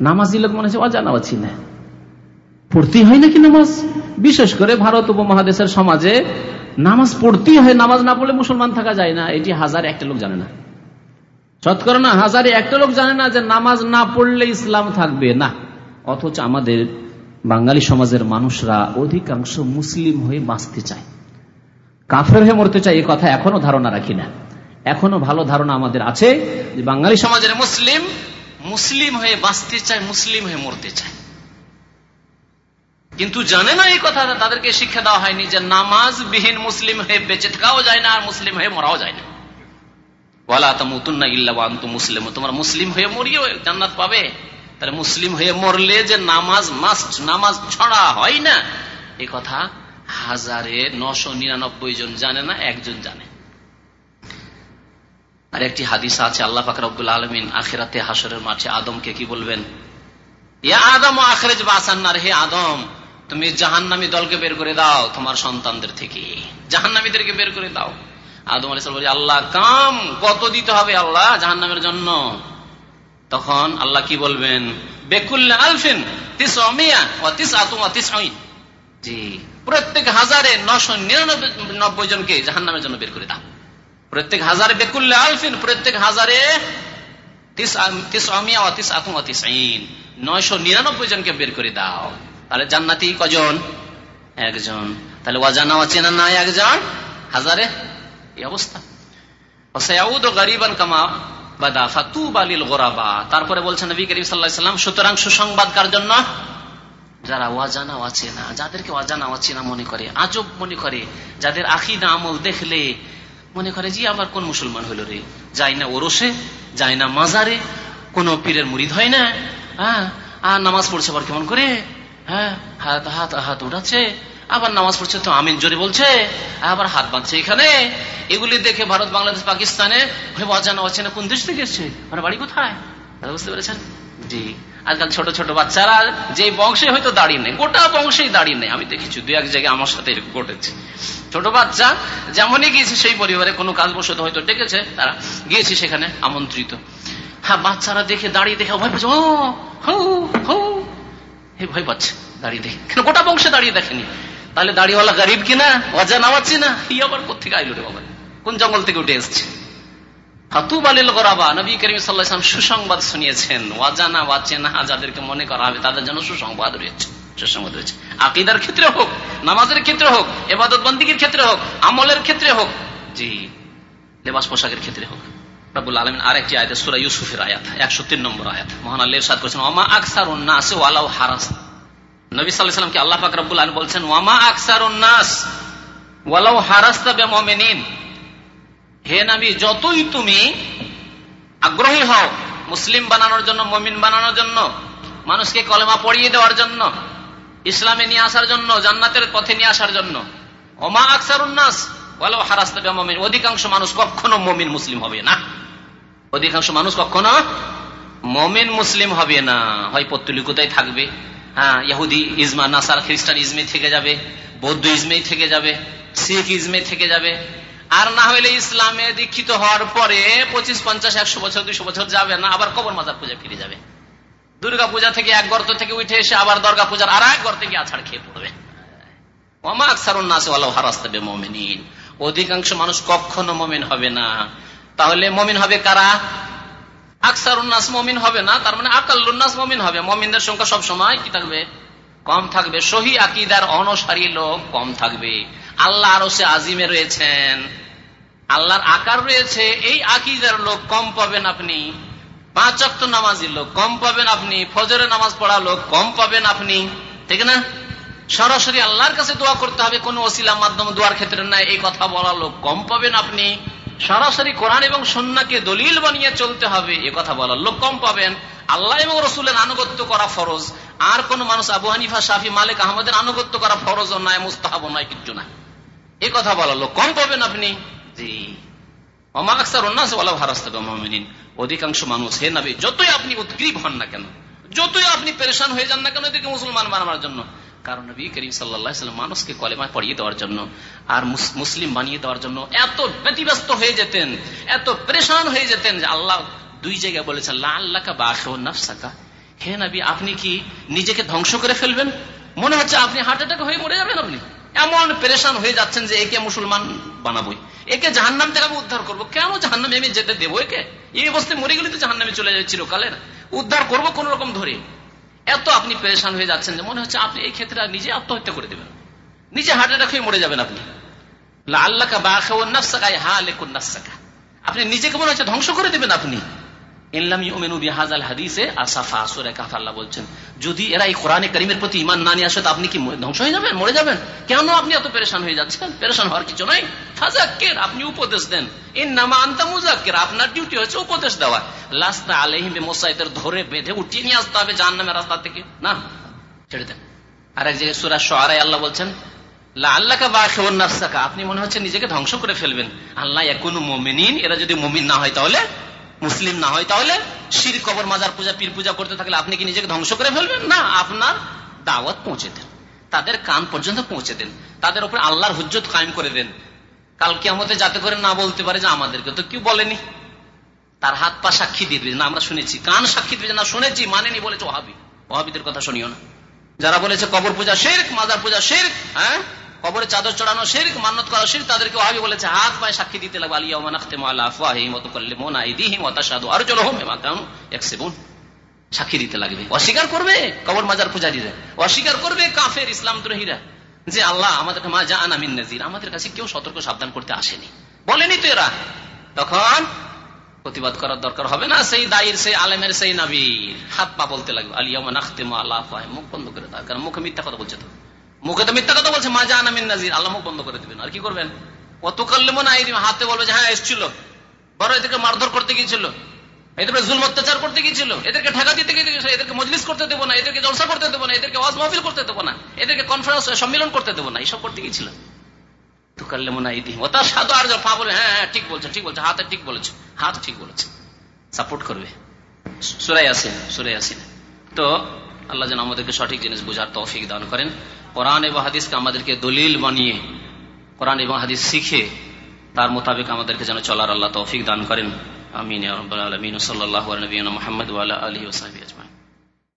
নামাজি লোক মনে হচ্ছে অজানা অচিনা হয় নাকি নামাজ? বিশেষ করে ভারত উপমহাদেশের সমাজে নামাজ পড়তেই হয়, নামাজ না পড়লে মুসলমান থাকা যায় না। এটি হাজার একটা লোক জানে না। শতকরা না, হাজারে একটা লোক জানে না যে নামাজ না পড়লে ইসলাম থাকবে। না, অথচ আমাদের বাঙালি সমাজের মানুষরা অধিকাংশ মুসলিম হয়ে বাঁচতে চায়। কাফের হয়ে মরতে চায়, এ কথা এখনও ধারণা রাখি না। এখনও ভালো ধারণা আমাদের আছে যে বাঙালি সমাজের মুসলিম মুসলিম হয়ে বাঁচতে চায়, মুসলিম হয়ে মরতে চায়। কিন্তু জানে না এই কথা তাদেরকে শিক্ষা দেওয়া হয়নি যে নামাজ বিহীন মুসলিম হয়ে বেঁচে থাকাও যায় না আর মুসলিম হয়ে মরাও যায় না। ওয়ালা তামুতুন্না ইল্লা আন্তু মুসলিম তোমার মুসলিম হয়ে মরিও, জান্নাত পাবে। তাহলে মুসলিম হয়ে মরলে যে নামাজ মাস্ট নামাজ ছড়া হয় না, এ কথা হাজারে নশো নিরানব্বই জন জানে না, একজন জানে। আর একটি হাদিস আছে, আল্লাহ ফাকরাবুল আলমিন আখেরাতে হাসরের মাঠে আদমকে কি বলবেন? আদম আখরেজ বাসান্নার হে আদম তুমি জাহান্নামী দলকে বের করে দাও তোমার সন্তানদের থেকে। জাহান্নামীদেরকে বের করে দাও। আদম আলী বলি, আল্লাহ, কাম কত দিতে হবে আল্লাহ জাহান্নামের জন্য? তখন আল্লাহ কি বলবেন? বেকুল্লা আলফিন তিস তিস জি, প্রত্যেক হাজারে নশো নিরানব্বই জনকে জাহান্নামের জন্য বের করে দাও। প্রত্যেক হাজারে বেকুল্লা আলফিন, প্রত্যেক হাজারে নয়শো নিরানব্বই জনকে বের করে দাও। তাহলে জান্নাতি কজন? একজন। তাহলে অজানা অচেনা নাই একজন? হাজারে? এই অবস্থা। তারপরে বলছেন নবী সুতরাং সুসংবাদ যারা অচেনা যাদেরকে মনে করে মনে করে, যাদের দেখলে মনে করে আবার কোন মুসলমান হইল রে? যাই না ওরসে যাই না মাজারে, কোন পীরের মুড়িদ হয় না? হ্যাঁ? আর নামাজ পড়ছে আবার কেমন করে? হ্যাঁ হাত হাত হাত উঠাচ্ছে, আবার নামাজ পড়ছে তো আমিন জোরে বলছে, আবার হাত বাঁধছে এখানে। এগুলি দেখে ভারত, বাংলাদেশ পাকিস্তানে অজানা অচেনা কোন দেশ থেকে এসছে? মানে বাড়ি কোথায়? বুঝতে পেরেছেন? জি, আজকাল ছোট ছোট বাচ্চারা যে বংশে হয়তো দাঁড়িয়ে নেই, গোটা বংশেই দাঁড়িয়ে নেই। আমি দেখেছি দু এক জায়গায় আমার সাথে এরকম ঘটেছে। ছোট বাচ্চা, যেমনই গিয়েছে সেই পরিবারে, কোনো কাজ বসত হয়তো ডেকেছে, তারা গিয়েছে সেখানে আমন্ত্রিত। হ্যাঁ বাচ্চারা দেখে দাঁড়িয়ে দেখে ভয় পাচ্ছে, ও হো ভয় পাচ্ছে, দাঁড়িয়ে দেখে। গোটা বংশে দাঁড়িয়ে দেখেনি। তাহলে গরিব কিনা অজা নামাচ্ছি না? ই আবার কোথেকে রে বাবা? কোন জঙ্গল থেকে উঠে এসছে? সুসংবাদ শুনিয়েছেন। ওয়াজানা যাদেরকে মনে করা হবে, তাদের জন্য সুসংবাদ রয়েছে সুসংবাদ রয়েছে। আকিদার ক্ষেত্রে হোক, নামাজের ক্ষেত্রে হোক এবাদত বন্দীগীর ক্ষেত্রে হোক, আমলের ক্ষেত্রে হোক, জি, লেবাস পোশাকের ক্ষেত্রে হোক। ওয়ালাউ ওয়ালাউ যতই তুমি আগ্রহী হও, মুসলিম বানানোর জন্য, মমিন বানানোর জন্য, মানুষকে কলেমা পড়িয়ে দেওয়ার জন্য, ইসলামে নিয়ে আসার জন্য, জান্নাতের পথে নিয়ে আসার জন্য ওমা আকসার উন্নাস বলো হারাস্তা মমিন অধিকাংশ মানুষ কখনো মমিন, মুসলিম হবে না। অধিকাংশ মানুষ কখনো মমিন মুসলিম হবে না। হয় পত্তলিকতায় থাকবে। হ্যাঁ ইহুদি ইজমা, নাসার, খ্রিস্টান ইজমে থেকে যাবে, বৌদ্ধ ইজমেই থেকে যাবে, শিখ ইজমে থেকে যাবে। আর না হইলে ইসলামে দীক্ষিত হওয়ার পরে পঁচিশ, পঞ্চাশ, একশো বছর, দুইশো বছর যাবে না, আবার কবর মাজার পূজা ফিরে যাবে। দুর্গা পূজা থেকে এক গর্ত থেকে উঠে এসে আবার দর্গা পূজার আর এক গর্তে গিয়ে আছাড় খেয়ে পড়বে। অধিকাংশ মানুষ কখনো মমিন হবে না। তাহলে মমিন হবে কারা? আকসার উন্নাস মমিন হবে না, তার মানে আকাল্লাস মমিন হবে। মমিনদের সংখ্যা সব সময় কি থাকবে? কম থাকবে। সহি আকিদার অনসারী লোক কম থাকবে। আল্লাহ আরও সে আজিমে রয়েছেন। আল্লাহর আকার রয়েছে, এই আকিদার লোক কম পাবেন আপনি। পাঁচ অক্ত নামাজি লোক কম পাবেন আপনি। ফজরে নামাজ পড়া লোক কম পাবেন আপনি। ঠিক না? সরাসরি আল্লাহর কাছে দোয়া করতে হবে, কোন ওসিলার মাধ্যমে দোয়ার ক্ষেত্রে নাই। এই কথা বলা লোক কম পাবেন আপনি। সরাসরি কোরআন এবং সন্নাকে দলিল বানিয়ে চলতে হবে, এ কথা বলার লোক কম পাবেন। আল্লাহ এবং রসুলের আনুগত্য করা ফরজ। আর কোন মানুষ আবু হানিফা, শাফি, মালিক আহমদের আনুগত্য করা ফরজ নয়, মুস্তাহাব নয়, কিচ্ছু না। এ কথা বলার লোক কম পাবেন আপনি। জি। অধিকাংশ মানুষ, হে নবী, যতই আপনি উদ্গ্রীব হন না কেন, যতই আপনি পেরেশান হয়ে যান না কেন এদিকে মুসলমান বানাবার জন্য। কারণ নবী করিম সাল্লাম মানুষকে কলেমায় পড়িয়ে দেওয়ার জন্য আর মুসলিম বানিয়ে দেওয়ার জন্য এত ব্যতিব্যস্ত হয়ে যেতেন, এত পরেশান হয়ে যেতেন যে আল্লাহ দুই জায়গায় বলেছেন লাল্লাকা বাসো নাফসাকা। হে নবী, আপনি কি নিজেকে ধ্বংস করে ফেলবেন? মনে হচ্ছে আপনি হার্ট অ্যাটাক হয়ে মরে যাবেন আপনি। এমন পরেশান হয়ে যাচ্ছেন যে একে মুসলমান বানাবোই। একে জাহান্নাম থেকে আমি উদ্ধার করব। কেন জাহান্নামে আমি যেতে দেবো একে? এই অবস্থায় মরে গেলে তো জাহান্নামে চলে যাবে চিরকালের। উদ্ধার করব কোন রকম ধরে? এত আপনি পরেশান হয়ে যাচ্ছেন যে মনে হচ্ছে আপনি এই ক্ষেত্রে নিজে আত্মহত্যা করে দেবেন। নিজে হার্ট অ্যাটাক হয়ে মরে যাবেন আপনি। আল্লাহ আপনি নিজেকে মনে হচ্ছে ধ্বংস করে দেবেন আপনি। যদি এরা এই কোরআনে করিমের প্রতি ইমান না নিয়ে আসে, তো আপনি কি ধ্বংস হয়ে যাবেন? মরে যাবেন? কেন আপনি এত পেরেশান হয়ে যাচ্ছেন? পেরেশান হওয়ার কিছু নয় ফাজাক্কের, আপনি উপদেশ দেন। ইন নামা আপনার ডিউটি হচ্ছে উপদেশ দেওয়া। লাস্তা মোসাইদের ধরে বেঁধে উঠিয়ে নিয়ে আসতে হবে রাস্তা থেকে। না, ছেড়ে দেন। আর এক জায়গায় আল্লাহ বলছেন আপনি মনে হচ্ছে নিজেকে ধ্বংস করে ফেলবেন। আল্লাহ এখন মোমিনিন, এরা যদি মমিন না হয় তাহলে মুসলিম না হয়, তাহলে শির কবর, মাজার পূজা, পীর পূজা করতে থাকলে আপনি কি নিজেকে ধ্বংস করে ফেলবেন? না, আপনার দাওয়াত পৌঁছে দেন। তাদের কান পর্যন্ত পৌঁছে দেন। তাদের উপরে আল্লাহর হুজ্জত কায়েম করে দেন। কালকে আমাদের যাতে করে না বলতে পারে যে আমাদেরকে, তো কেউ বলেনি। তার হাত পা সাক্ষী দিবে। না, আমরা শুনেছি। কান সাক্ষী দিবে না, শুনেছি, মানেনি বলেছে ওহাবি ওহাবিদের কথা শুনিও না। যারা বলেছে কবর পূজা শেখ মাজার পূজা শেখ হ্যাঁ? কবরে চাদর চড়ানো শেখ মান্নত করা শেখ তাদেরকে ওহাবি বলেছে, হাত পায়ে সাক্ষী দিতে লাগবে আলিয়া মানাখতে মালা আফওয়াহিম ওয়া তুকাল্লিমুনা আইদিহিম ওয়া তাশহাদু আরজুলুহুম বিমা কানু ইয়াকসিবুন। সাক্ষী দিতে লাগবে। অস্বীকার করবে, কবর মাজার পূজারীরা। অস্বীকার করবে কাফের, ইসলাম দ্রোহীরা। যে আল্লাহ আমাদের মা যা আনামিন নাজির আমাদের কাছে কেউ সতর্ক সাবধান করতে আসেনি। বলেনি তো এরা। তখন প্রতিবাদ করার দরকার হবে না, সেই দায়ের, সেই আলেমের, সেই নাবির। হাত পা বলতে লাগবে আলিয়ামা নাখতে মা আল্লাহ মুখ বন্ধ করে দেয় কারণ মুখে মিথ্যা কথা বলছে তো। মুখে তো মিথ্যা কথা বলছে, মা যা আনামিন নাজির, আল্লাহ মুখ বন্ধ করে দিবেন। আর কি করবেন? অত মনে হাতে বলবে যে হ্যাঁ এসছিল। বড় এদেরকে মারধর করতে গিয়েছিল। এদেরকে জুল অত্যাচার করতে গিয়েছিল। এদেরকে ঢাকা দিতে গিয়েছিল। এদেরকে মজলিস করতে দেবো না, এদেরকে জলসা করতে দেবো না, এদেরকে ওয়াজ মাহফিল করতে দেবো না, এদেরকে কনফারেন্স সম্মেলন করতে দেবো না, এইসব করতে গিয়েছিল। তুকাল্লে মনে ও তার সাধু আর পা বলে হ্যাঁ হ্যাঁ ঠিক বলছে ঠিক বলছে, হাতে ঠিক বলেছে, হাত ঠিক বলেছে। সাপোর্ট করবে। সুরাই আসেন সুরাই আসেন তো, আল্লাহ যেন আমাদেরকে সঠিক জিনিস বোঝার তৌফিক দান করেন। কোরআন এবং হাদিসকে আমাদেরকে দলিল বানিয়ে, কোরআন এবং হাদিস শিখে, তার মোতাবেক আমাদেরকে যেন চলার আল্লাহ তৌফিক দান করেন। আমিন আলমিন। সাল্লাহ নবীন মোহাম্মদ আলহি ওসাহি আজমা